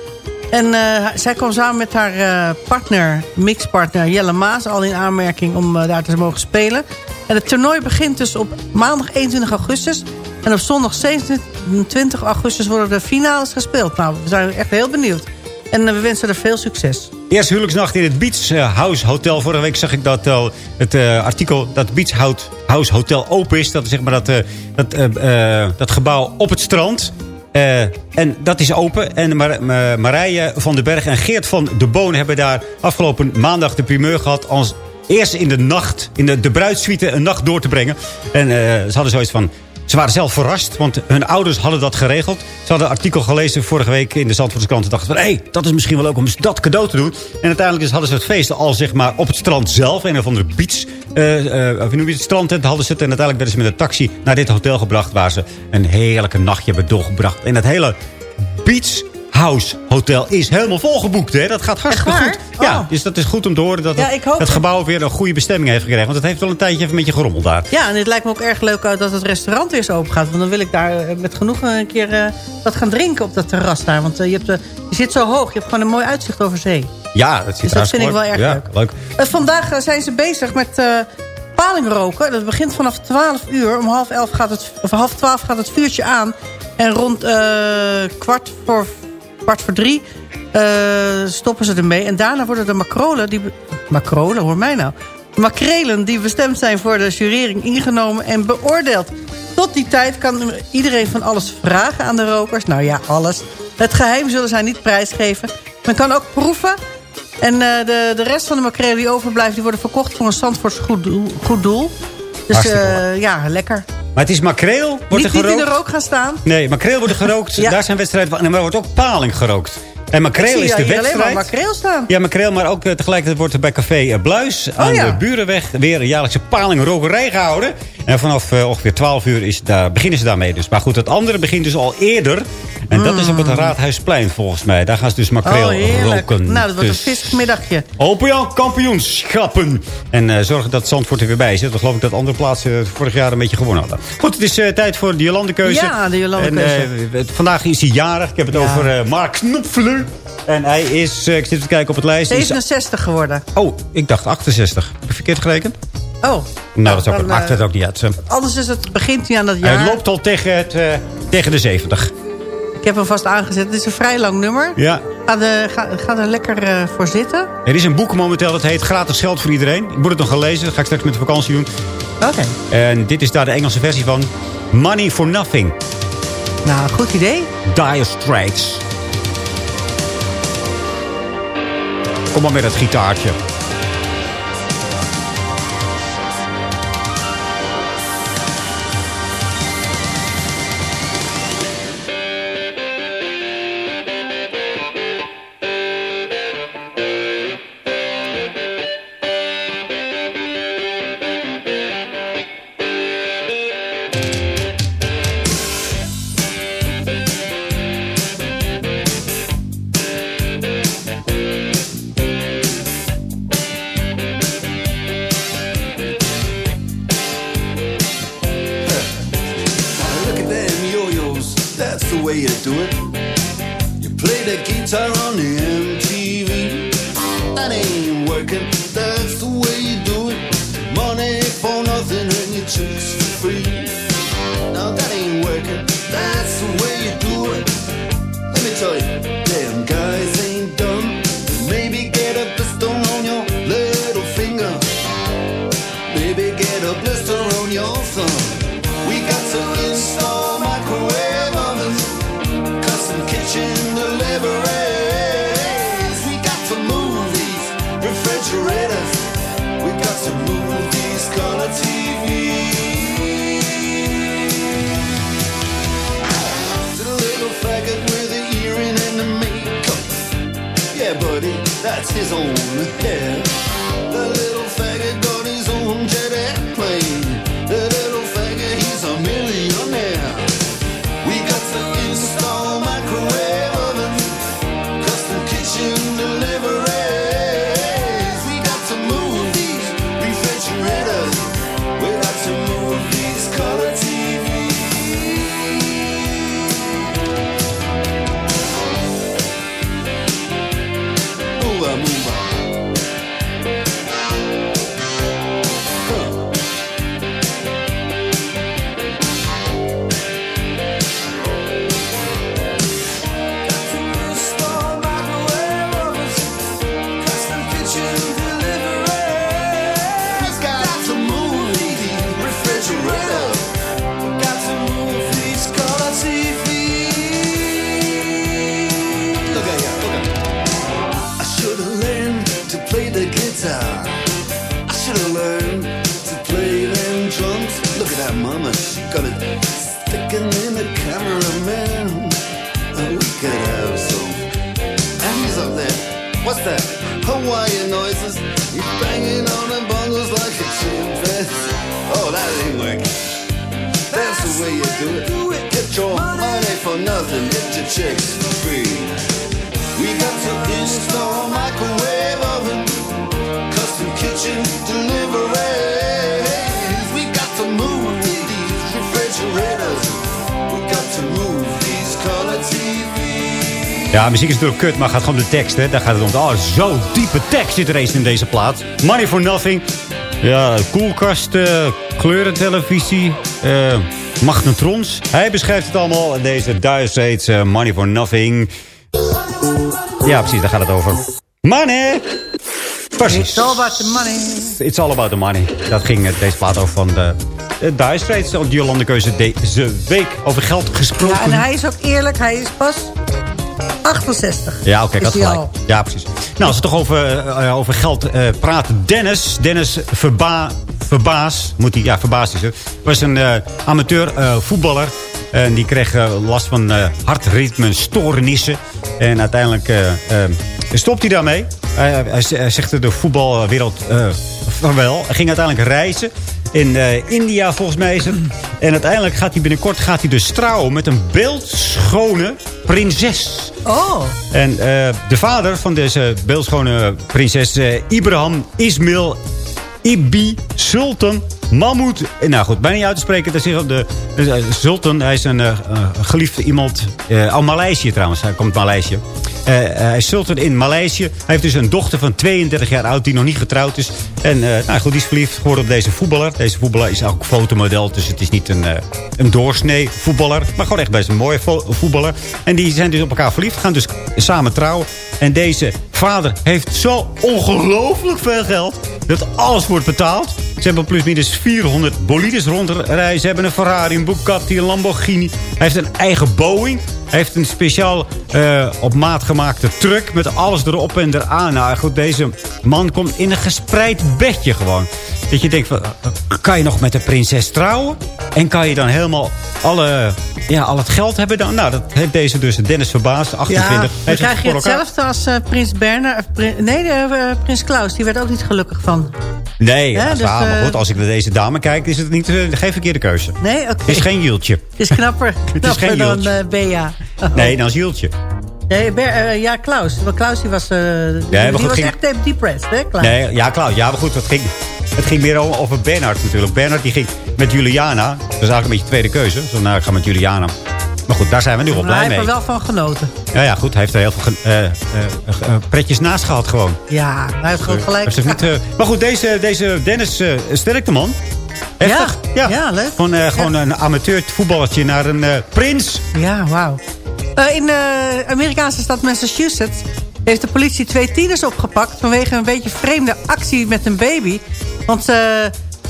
En eh, zij kwam samen met haar eh, partner, mixpartner Jelle Maas... al in aanmerking om eh, daar te mogen spelen. En het toernooi begint dus op maandag 21 augustus. En op zondag 27 augustus worden de finales gespeeld. Nou, we zijn echt heel benieuwd. En we wensen er veel succes. Eerste huwelijksnacht in het Beach eh, House Hotel. Vorige week zag ik dat al het eh, artikel dat Beach House Hotel open is. Dat is zeg maar dat, eh, dat, dat gebouw op het strand. En dat is open. En Mar Ma- Marije van den Berg en Geert van de Boon hebben daar afgelopen maandag de primeur gehad. Als eerst in de nacht, in de, de bruidssuite, een nacht door te brengen. En ze hadden zoiets van... Ze waren zelf verrast, want hun ouders hadden dat geregeld. Ze hadden een artikel gelezen vorige week in de Zandvoortse krant... en dachten van, hé, hey, dat is misschien wel leuk om dat cadeau te doen. En uiteindelijk hadden ze het feest al zeg maar, op het strand zelf. Een of andere beach, eh eh, of noem je het, strandtent hadden ze het. En uiteindelijk werden ze met een taxi naar dit hotel gebracht... waar ze een heerlijke nachtje hebben doorgebracht. En het hele beach House Hotel is helemaal volgeboekt. Hè? Dat gaat hartstikke goed. Ja, Oh. dus dat is goed om te horen dat het, het gebouw weer een goede bestemming heeft gekregen. Want het heeft wel een tijdje even met je gerommeld daar. Ja, en het lijkt me ook erg leuk uit dat het restaurant weer zo open gaat. Want dan wil ik daar eh, met genoegen een keer eh, wat gaan drinken op dat terras daar. Want eh, je, hebt, eh, je zit zo hoog, je hebt gewoon een mooi uitzicht over zee. Ja, dat, ziet Dus dat vind ik wel erg ja, leuk. Eh, vandaag eh, zijn ze bezig met eh palingroken. Dat begint vanaf 12 uur. Om half, elf gaat het, of half 12 gaat het vuurtje aan. En rond eh, kwart, voor, kwart voor drie eh, stoppen ze ermee. En daarna worden de macrolen... Die, macrolen, hoor mij nou. Makrelen die bestemd zijn voor de jurering ingenomen en beoordeeld. Tot die tijd kan iedereen van alles vragen aan de rokers. Nou ja, alles. Het geheim zullen zij niet prijsgeven. Men kan ook proeven. En eh, de, de rest van de makrelen die overblijft... die worden verkocht voor een Zandvoorts goed doel. Goed doel. Dus eh, ja, lekker. Maar het is makreel, wordt Niet, er niet in gerookt? de rook gaan staan. Nee, makreel wordt er gerookt. Ja. Daar zijn wedstrijden van. En er wordt ook paling gerookt. En makreel is de hier alleen maar wedstrijd. makreel staan. Ja, makreel, maar ook eh, tegelijkertijd wordt er bij Café eh, Bluis aan Oh, ja. de Burenweg weer een jaarlijkse palingrokerij gehouden. En vanaf eh, ongeveer 12 uur is daar, beginnen ze daarmee dus. Maar goed, het andere begint dus al eerder. En dat is op het Raadhuisplein volgens mij. Daar gaan ze dus makreel oh, roken. Nou, dat wordt Dus- een visig middagje. Open Jan kampioenschappen. En eh, zorgen dat Zandvoort er weer bij zit. Dan geloof ik dat andere plaatsen vorig jaar een beetje gewonnen hadden. Goed, het is eh, tijd voor de Jolandekeuze. Ja, de Jolandekeuze. En, vandaag is hij jarig. Ik heb het Ja. over Mark Knopfler. En hij is, ik zit te kijken op het lijst. Is, 67 geworden. oh, ik dacht 68. Heb ik verkeerd gerekend? Oh. Nou, dat, is ook, dan, maakt eh, het ook niet uit. Anders is het, begint hij aan dat jaar. Hij loopt al tegen, het, eh, tegen de 70. Ik heb hem vast aangezet. Het is een vrij lang nummer. Ja. Ga, er- ga, ga er lekker eh, voor zitten. Er is een boek momenteel dat heet Gratis Geld voor Iedereen. Ik moet het nog gaan lezen. Dat ga ik straks met de vakantie doen. Oké. En dit is daar de Engelse versie van. Money for Nothing. Nou, goed idee. Dire Straits. Kom maar met het gitaartje. Way you do it. You play the guitar on the that's his own hair. way you do it. Get your money for nothing. Get your chicks for free. We got to install microwave oven, custom kitchen deliveries. We got to move these refrigerators. We got to move these color TVs. Ja, muziek is natuurlijk kut, maar gaat gewoon de tekst, hè. Daar gaat het om. Oh, zo diepe tekst zit er eens in deze plaat. Money for nothing. Ja, koelkasten, kleurentelevisie, eh magnetrons. Hij beschrijft het allemaal. in Deze Dire Straits, eh, Money for nothing. Ja, precies, daar gaat het over. Money! Precies. It's all about the money. It's all about the money. Dat ging eh, deze plaat over van de, Dire Straits. Jolande Keuze deze week over geld gesproken. Ja, en hij is ook eerlijk. Hij is pas 68. Ja, oké, hij gelijk. al. Ja, precies. Nou, als we toch over, eh, over geld eh, praten. Dennis, Dennis Verba, Verbaas, moet hij, ja, Verbaas is het. Was een eh, amateur eh, voetballer. En die kreeg eh, last van hartritme stoornissen. En uiteindelijk stopt hij daarmee. Hij, zegt de voetbalwereld vaarwel. Hij ging uiteindelijk reizen. In India volgens mij is het. En uiteindelijk gaat hij binnenkort gaat hij dus trouwen met een beeldschone prinses. Oh. En de vader van deze beeldschone prinses Ibrahim Ismail Ibi Sultan Mahmoud. eh, Nou goed, bijna niet uit te spreken. Dat de, de Sultan, hij is een eh, eh, geliefde iemand. eh uit Maleisië trouwens, hij komt Maleisië. Eh, eh, hij is sultan in Maleisië. Hij heeft dus een dochter van 32 jaar oud die nog niet getrouwd is. En eh, nou goed, die is verliefd geworden op deze voetballer. Deze voetballer is ook fotomodel, dus het is niet een, eh, een doorsnee voetballer. Maar gewoon echt best een mooie vo- voetballer. En die zijn dus op elkaar verliefd, gaan dus samen trouwen. En deze vader heeft zo ongelooflijk veel geld dat alles wordt betaald. Ze hebben plusminus 400 bolides rondrijden. Ze hebben een Ferrari, een Bugatti, een Lamborghini. Hij heeft een eigen Boeing. Hij heeft een speciaal eh, op maat gemaakte truck met alles erop en eraan. Nou goed, deze man komt in een gespreid bedje gewoon. Dat je denkt, van, eh, kan je nog met de prinses trouwen? En kan je dan helemaal alle, ja, al het geld hebben dan? Nou, dat heeft deze dus Dennis verbaasd, 28. Ja, dan krijg je hetzelfde als eh, prins prin- nee, de, prins Klaus. Die werd ook niet gelukkig van. Nee, dus, maar goed, als ik naar deze dame kijk, is het niet, geen verkeerde keuze. Nee, oké. Het is geen Jultje. Is knapper. Het is geen knapper dan eh, Bea. Oh. Nee, dan is Jultje. Nee, Ber- eh, ja, Klaus. Klaus die was, die, die goed, was ging- echt depressed, hè, Klaus? Nee, ja, Klaus. Ja, maar goed, het ging, het ging meer over, Bernard natuurlijk. Bernard die ging met Juliana. Dat is eigenlijk een beetje tweede keuze. Zo, nou, ik ga met Juliana. Maar goed, daar zijn we nu wel Maar hij blij heeft mee. er wel van genoten. Ja, ja, goed. Hij heeft er heel veel pretjes naast gehad gewoon. Ja, hij heeft gewoon gelijk. Heeft zich niet, maar goed, deze, deze Dennis uh, sterkte man. Heftig. Ja, ja, leuk. Van eh, gewoon een amateur voetballertje naar een eh, prins. Ja, wauw. Eh, in de Amerikaanse stad Massachusetts heeft de politie twee tieners opgepakt... vanwege een beetje vreemde actie met een baby. Want eh,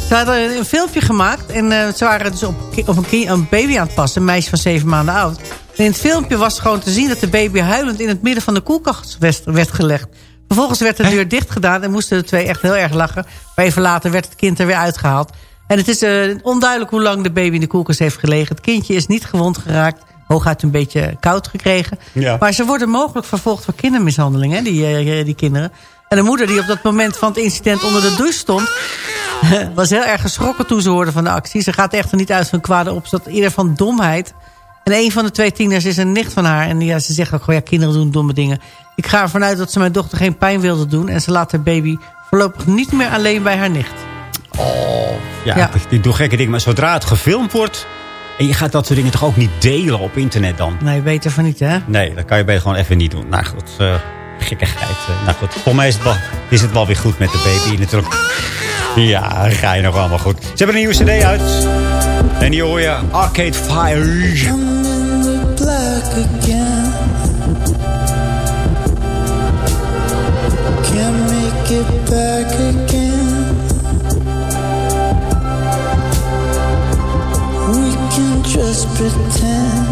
ze hadden een filmpje gemaakt... en eh, ze waren dus op, op een, baby aan het passen. Een meisje van zeven maanden oud. En in het filmpje was gewoon te zien dat de baby huilend... in het midden van de koelkast werd, werd gelegd. Vervolgens werd de deur dicht gedaan... en moesten de twee echt heel erg lachen. Maar even later werd het kind er weer uitgehaald. En het is eh, onduidelijk hoe lang de baby in de koelkast heeft gelegen. Het kindje is niet gewond geraakt. Hooguit een beetje koud gekregen. Ja. Maar ze worden mogelijk vervolgd voor kindermishandeling, hè, die, eh, die kinderen. En de moeder die op dat moment van het incident onder de douche stond... was heel erg geschrokken toen ze hoorde van de actie. Ze gaat echter niet uit van kwade opzet, eerder van domheid. En een van de twee tieners is een nicht van haar. En ja, ze zegt ook gewoon, ja, kinderen doen domme dingen. Ik ga ervan uit dat ze mijn dochter geen pijn wilde doen. En ze laat haar baby voorlopig niet meer alleen bij haar nicht. Ja, Ja. Die, doen gekke dingen. Maar zodra het gefilmd wordt... En je gaat dat soort dingen toch ook niet delen op internet dan? Nee, beter van niet, hè? Nee, dat kan je beter gewoon even niet doen. Nou goed, eh gekkigheid. eh. nou goed, volgens mij is het, wel, is het wel weer goed met de baby natuurlijk. Ja, ga je nog allemaal goed. Ze hebben een nieuwe cd uit. En die hoor je Arcade Fire. black again. Can't make it back again. Just pretend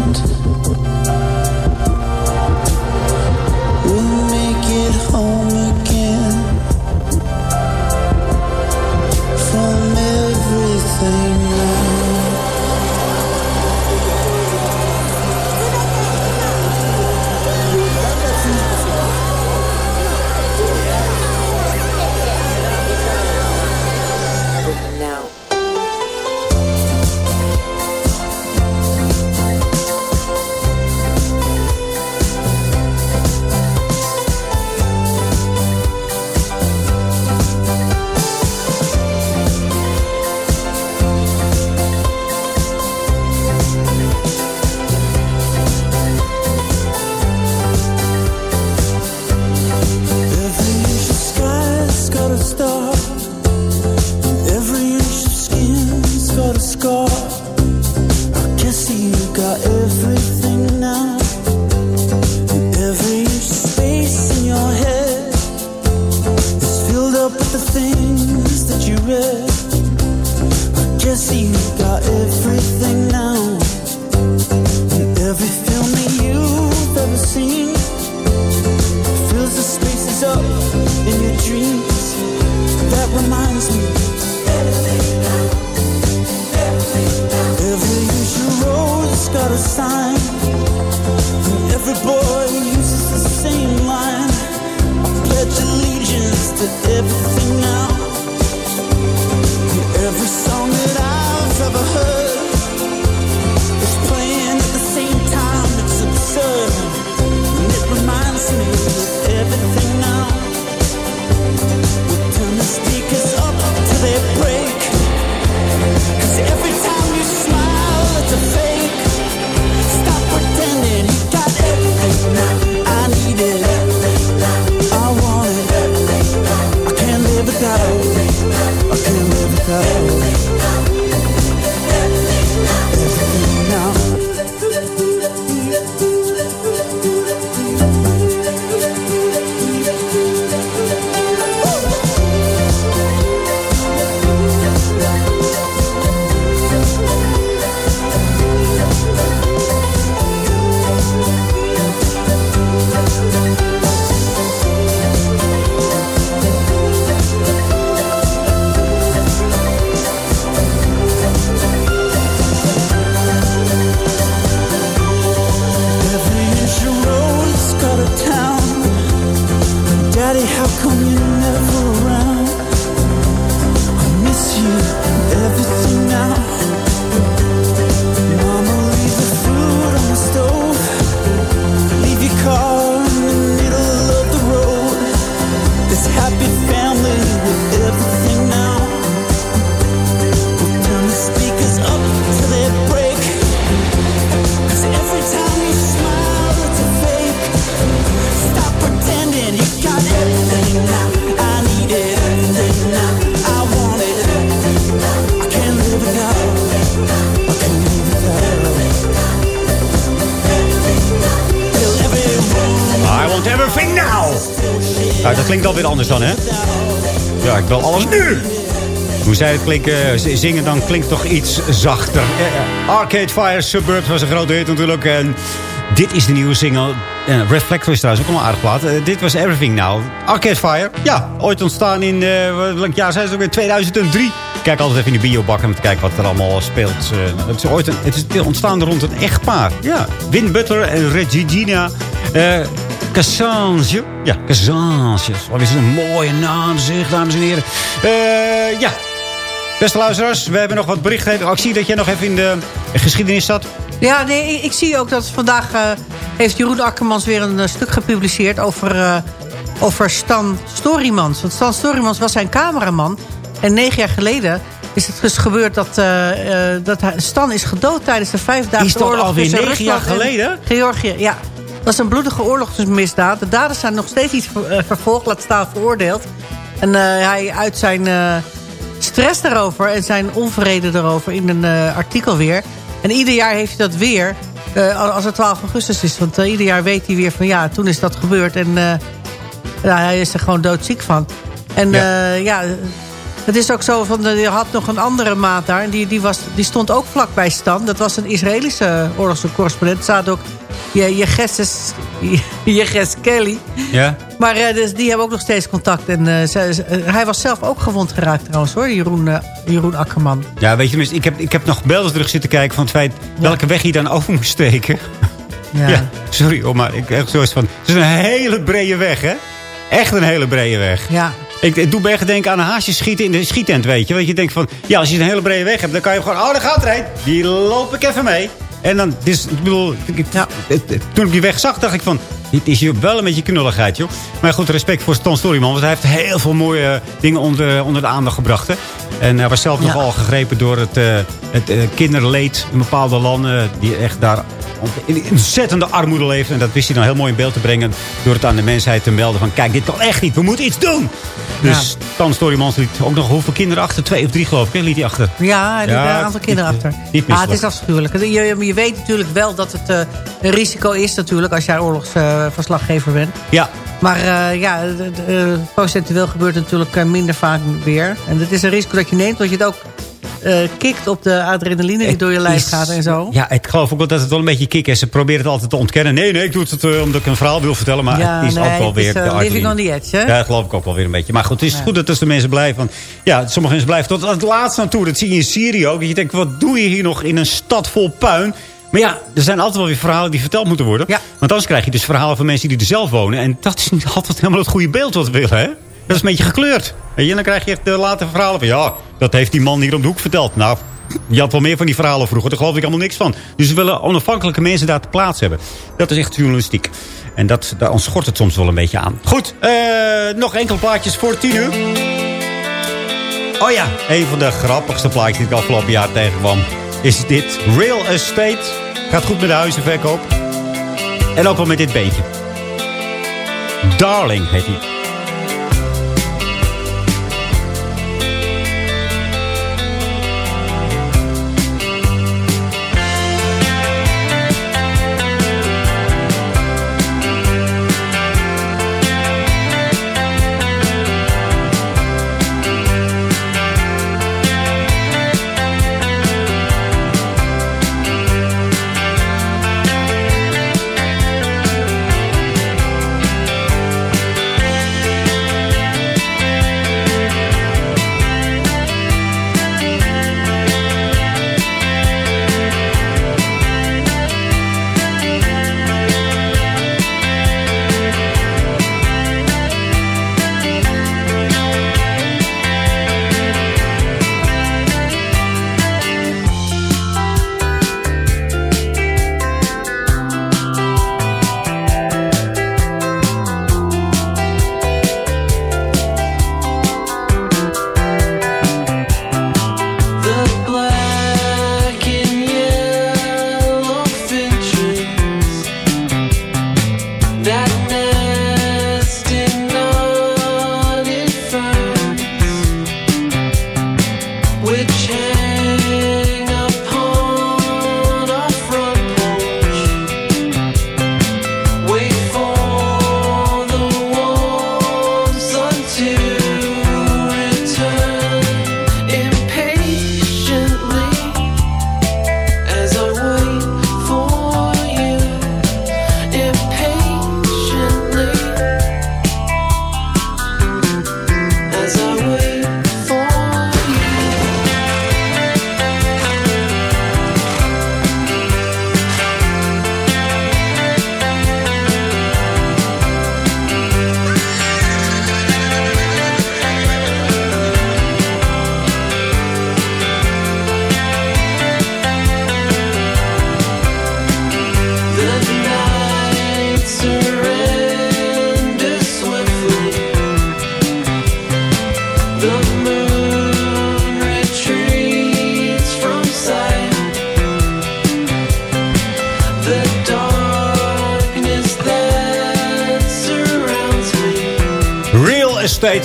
klinken, zingen, dan klinkt toch iets zachter. Eh, eh, Arcade Fire Suburbs was een grote hit natuurlijk. En dit is de nieuwe single. Uh, Reflector is trouwens ook nog een aardig plaat. Eh, dit was Everything Now. Arcade Fire, ja, ooit ontstaan in, eh welk jaar zijn ze ook weer? 2003. Ik Kijk altijd even in de biobakken om te kijken wat er allemaal speelt. Eh, het, is ooit een, het is ontstaan rond een echtpaar. Ja, Win Butler en Regina eh Cassange. Ja, Cassange. Wat is een mooie naam zeg, dames en heren. Eh, ja, Beste luisteraars, we hebben nog wat berichten. Oh, ik zie dat jij nog even in de geschiedenis zat. Ja, nee, ik, ik zie ook dat vandaag eh, heeft Jeroen Akkermans weer een eh, stuk gepubliceerd over, eh, over Stan Storymans. Want Stan Storymans was zijn cameraman. En negen jaar geleden is het dus gebeurd dat, dat Stan is gedood tijdens de Vijfdaagse Is dat oorlog. alweer negen jaar Rusland geleden? Georgië, ja. Dat is een bloedige oorlogsmisdaad. De daders zijn nog steeds niet ver- vervolgd, laat staan veroordeeld. En hij uit zijn stress daarover en zijn onvrede daarover in een eh, artikel weer. En ieder jaar heeft hij dat weer, eh, als het 12 augustus is. Want eh, ieder jaar weet hij weer van ja, toen is dat gebeurd. En hij is er gewoon doodziek van. En ja het is ook zo van, eh, je had nog een andere maat daar. En die, die, was, die stond ook vlak bij Stan. Dat was een Israëlische oorlogscorrespondent. Er staat ook je, je, Gesses, je, je Kelly. Ja. Maar eh, dus die hebben ook nog steeds contact. En eh, ze- ze- hij was zelf ook gewond geraakt trouwens hoor, Jeroen, eh, Jeroen Akkerman. Ja, weet je, ik heb, ik heb nog beelden terug zitten kijken van het feit welke weg je dan over moest steken. Ja. Ja, sorry, maar ik echt zoiets van. Het is een hele brede weg, hè? Echt een hele brede weg. Ja. Ik, doet me echt denken aan een haasje schieten in de schietent, weet je. Want je denkt van, ja, als je een hele brede weg hebt, dan kan je gewoon, oh, daar gaat er een. Die loop ik even mee. En dan, dus, ik bedoel, ik- ik- het- toen ik die weg zag, dacht ik van, dit is hier wel een beetje knulligheid, joh. Maar goed, respect voor Stan Storyman, want hij heeft heel veel mooie dingen onder, onder de aandacht gebracht, hè. En hij was zelf Ja. nogal gegrepen door het, eh, het eh, kinderleed in bepaalde landen, die echt daar in ontzettende armoede leven. En dat wist hij dan heel mooi in beeld te brengen. Door het aan de mensheid te melden van... Kijk, dit kan echt niet. We moeten iets doen. Dus Stan Storymans liet ook nog hoeveel kinderen achter? Twee of drie geloof ik. Liet hij achter. Ja, Ja, ja, een aantal kinderen niet- achter. niet ja, het is afschuwelijk. Je, je, weet natuurlijk wel dat het eh, een risico is natuurlijk... als jij oorlogsverslaggever bent. Ja. Maar eh, ja, eh, procentueel gebeurt het natuurlijk minder vaak weer. En dat is een risico dat je neemt, want je het ook kikt op de adrenaline die Het door je lijf is- gaat en zo. Ja, ik geloof ook wel dat het wel een beetje kick is. Ze proberen het altijd te ontkennen. Nee, nee, ik doe het eh, omdat ik een verhaal wil vertellen. Maar Ja, het is nee, ook wel weer is, eh, de living on the edge, hè? Ja, dat geloof ik ook wel weer een beetje. Maar goed, het is Ja. goed dat de mensen blijven. Want ja, sommige mensen blijven tot het laatste naartoe. Dat zie je in Syrië ook. Dat je denkt, wat doe je hier nog in een stad vol puin? Maar ja, er zijn altijd wel weer verhalen die verteld moeten worden. Ja. Want anders krijg je dus verhalen van mensen die er zelf wonen. En dat is niet altijd helemaal het goede beeld wat we willen, hè? Dat is een beetje gekleurd. En dan krijg je echt de later verhalen van... ja, dat heeft die man hier om de hoek verteld. Nou, je had wel meer van die verhalen vroeger. Daar geloof ik allemaal niks van. Dus we willen onafhankelijke mensen daar te plaats hebben. Dat is echt journalistiek. En dat, daar ons schort het soms wel een beetje aan. Goed, eh, nog enkele plaatjes voor tien uur. Oh ja, een van de grappigste plaatjes die ik afgelopen jaar tegenkwam... is dit Real Estate. Gaat goed met de huizenverkoop. En ook wel met dit beentje. Darling heet hij.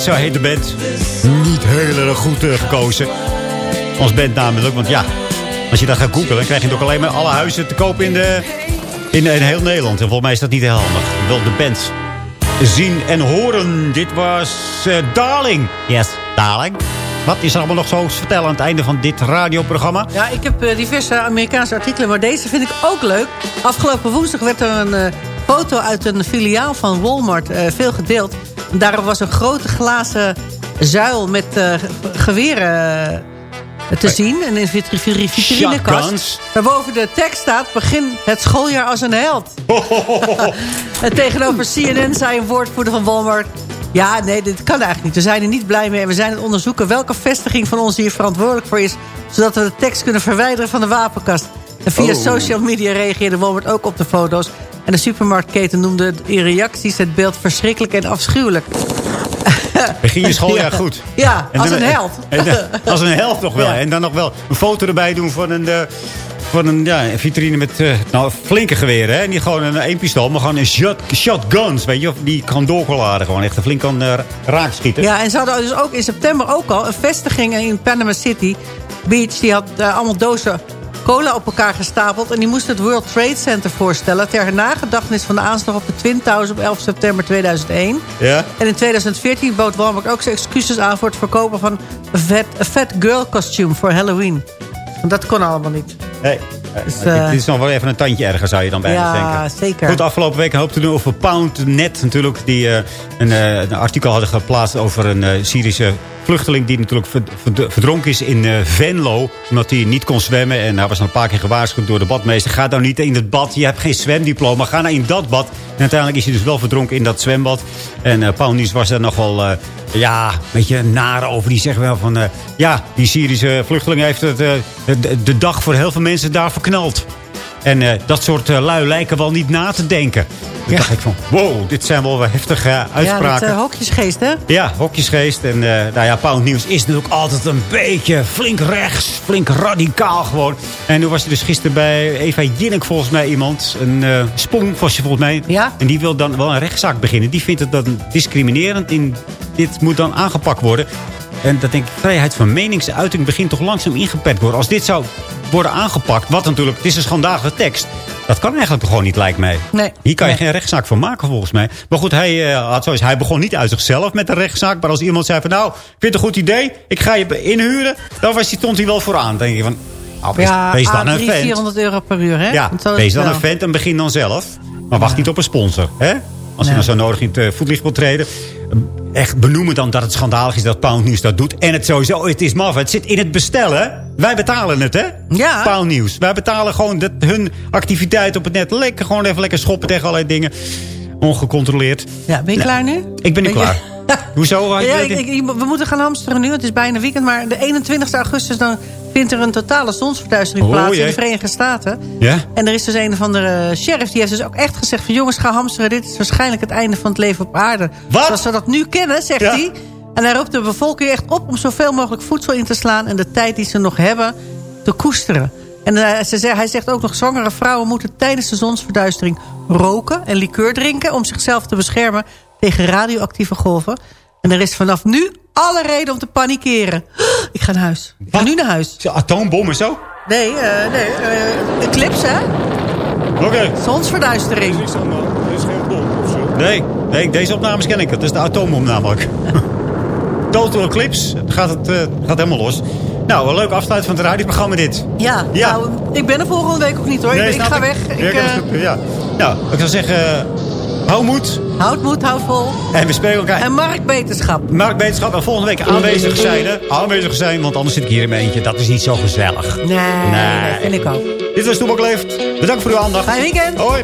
Zo heet de band. Niet heel erg goed eh, gekozen. Als band namelijk, want ja... Als je dat gaat googlen, dan krijg je toch alleen maar alle huizen te koop in, de, in, in heel Nederland. En volgens mij is dat niet heel handig. Je wil de band zien en horen. Dit was eh, Darling. Yes, Darling. Wat is er allemaal nog zo te vertellen aan het einde van dit radioprogramma? Ja, ik heb eh, diverse Amerikaanse artikelen, maar deze vind ik ook leuk. Afgelopen woensdag werd er een eh, foto uit een filiaal van Walmart eh, veel gedeeld. Daarop was een grote glazen zuil met eh, geweren eh, te zien. En in vitri- vitrinekast. Waarboven de tekst staat, begin het schooljaar als een held. en tegenover CNN zei een woordvoerder van Walmart... Ja, nee, dit kan eigenlijk niet. We zijn er niet blij mee en we zijn aan het onderzoeken... welke vestiging van ons hier verantwoordelijk voor is... zodat we de tekst kunnen verwijderen van de wapenkast. En via Oh. social media reageerde Walmart ook op de foto's. En de supermarktketen noemde in reacties het beeld verschrikkelijk en afschuwelijk. Begin je schooljaar Ja. goed. Ja, En als dan- een held. en dan- als een held nog wel. Ja. En dan nog wel een foto erbij doen van een, eh, van een, ja, vitrine met eh, nou, flinke geweren. Hè? Niet gewoon een één pistool, maar gewoon een shot, shotguns. Weet je, of die kan doorgeladen. Gewoon echt een flink kan eh, raakschieten. Ja, en ze hadden dus ook in september ook al een vestiging in Panama City Beach. Die had eh, allemaal dozen cola op elkaar gestapeld. En die moesten het World Trade Center voorstellen... ter nagedachtenis van de aanslag op de Twin Towers op 11 september 2001. Ja? En in 2014 bood Walmart ook zijn excuses aan... voor het verkopen van een vet, een vet girl costume voor Halloween. Want dat kon allemaal niet. Nee. Dus, Eh, dit is nog wel even een tandje erger, zou je dan bijna Ja, denken. zeker. Goed, afgelopen week hoop te doen over PoundNet natuurlijk. Die eh, een, eh, een artikel hadden geplaatst over een Syrische vluchteling... die natuurlijk verd- verd- verdronken is in eh, Venlo. Omdat hij niet kon zwemmen. En hij was een paar keer gewaarschuwd door de badmeester. Ga nou niet in het bad. Je hebt geen zwemdiploma. Ga nou in dat bad. En uiteindelijk is hij dus wel verdronken in dat zwembad. En eh Paul Nies was er nogal... eh, ja, een beetje naar over. Die zeggen wel van... eh, ja, die Syrische vluchteling heeft het, eh, de, de dag voor heel veel mensen daar verknald. En eh, dat soort eh, lui lijken wel niet na te denken. Toen dacht ik van, wow, dit zijn wel heftige Ja, uitspraken. dat uh, hokjesgeest, hè? Ja, hokjesgeest. En nou ja, Pound Nieuws is natuurlijk altijd een beetje flink rechts. Flink radicaal gewoon. En nu was er dus gisteren bij Eva Jinek volgens mij iemand. Een Spong was je volgens mij. Ja. En die wil dan wel een rechtszaak beginnen. Die vindt het dan discriminerend. In, dit moet dan aangepakt worden. En dat denk ik, vrijheid van meningsuiting begint toch langzaam ingeperkt worden. Als dit zou worden aangepakt, wat natuurlijk, het is een schandalige tekst. Dat kan eigenlijk toch gewoon niet, lijkt mij. Nee. Hier kan je geen rechtszaak van maken, volgens mij. Maar goed, hij, uh, had zoiets, hij begon niet uit zichzelf met een rechtszaak. Maar als iemand zei van, nou, ik vind het een goed idee. Ik ga je inhuren. Dan was hij, stond hij wel vooraan. Dan denk je van, oh, wees, ja, wees dan A3, een vent. 400 euro per uur, hè? Ja, wees dan wel. een vent en begin dan zelf. Maar wacht niet op een sponsor, hè? Als je Nee. dan zo nodig in het eh, voetlicht wil treden. Echt benoemen dan dat het schandalig is dat Pound News dat doet. En het sowieso, het is maf. Het zit in het bestellen. Wij betalen het, hè? Ja. Pound News. Wij betalen gewoon dat, hun activiteit op het net. Lekker, gewoon even lekker schoppen tegen allerlei dingen. Ongecontroleerd. Ja, ben je klaar nu? Ik ben nu Ben je- klaar. Hoezo? Ja, ik, we moeten gaan hamsteren nu. Het is bijna weekend. Maar de 21 augustus dan vindt er een totale zonsverduistering Oh, plaats in de Verenigde Staten. Ja? En er is dus een van de sheriff die heeft dus ook echt gezegd van jongens ga hamsteren. Dit is waarschijnlijk het einde van het leven op aarde. Wat? Zoals we dat nu kennen, zegt Ja. hij. En hij roept de bevolking echt op om zoveel mogelijk voedsel in te slaan. En de tijd die ze nog hebben te koesteren. En eh, hij zegt ook nog zwangere vrouwen moeten tijdens de zonsverduistering roken en liqueur drinken. Om zichzelf te beschermen tegen radioactieve golven. En er is vanaf nu alle reden om te panikeren. Ik ga naar huis. Ik ga Wat? nu naar huis. Is het Atoombom en zo? Nee, eh nee. eh eclipse, hè? Oké. Zonsverduistering. Er is geen bom of zo. Nee, nee, deze opnames ken ik. Dat is de atoombom namelijk. Total Eclipse. Gaat het eh, gaat helemaal los. Nou, een leuk afsluit van het radioprogramma dit. Ja, Ja. Nou, ik ben er volgende week ook niet hoor. ik, ga weg. Ik, Ja, ik eh, ja. Nou, ik zou zeggen, hou moed. houd moed, houd vol. En we spreken elkaar. En Mark Beterschap. Mark Beterschap en volgende week aanwezig zijn. Hè? Aanwezig zijn, want anders zit ik hier in mijn eentje. Dat is niet zo gezellig. Nee, Nee. dat vind ik ook. Dit was Toebak Leeft. Bedankt voor uw aandacht. Fijn weekend. Hoi.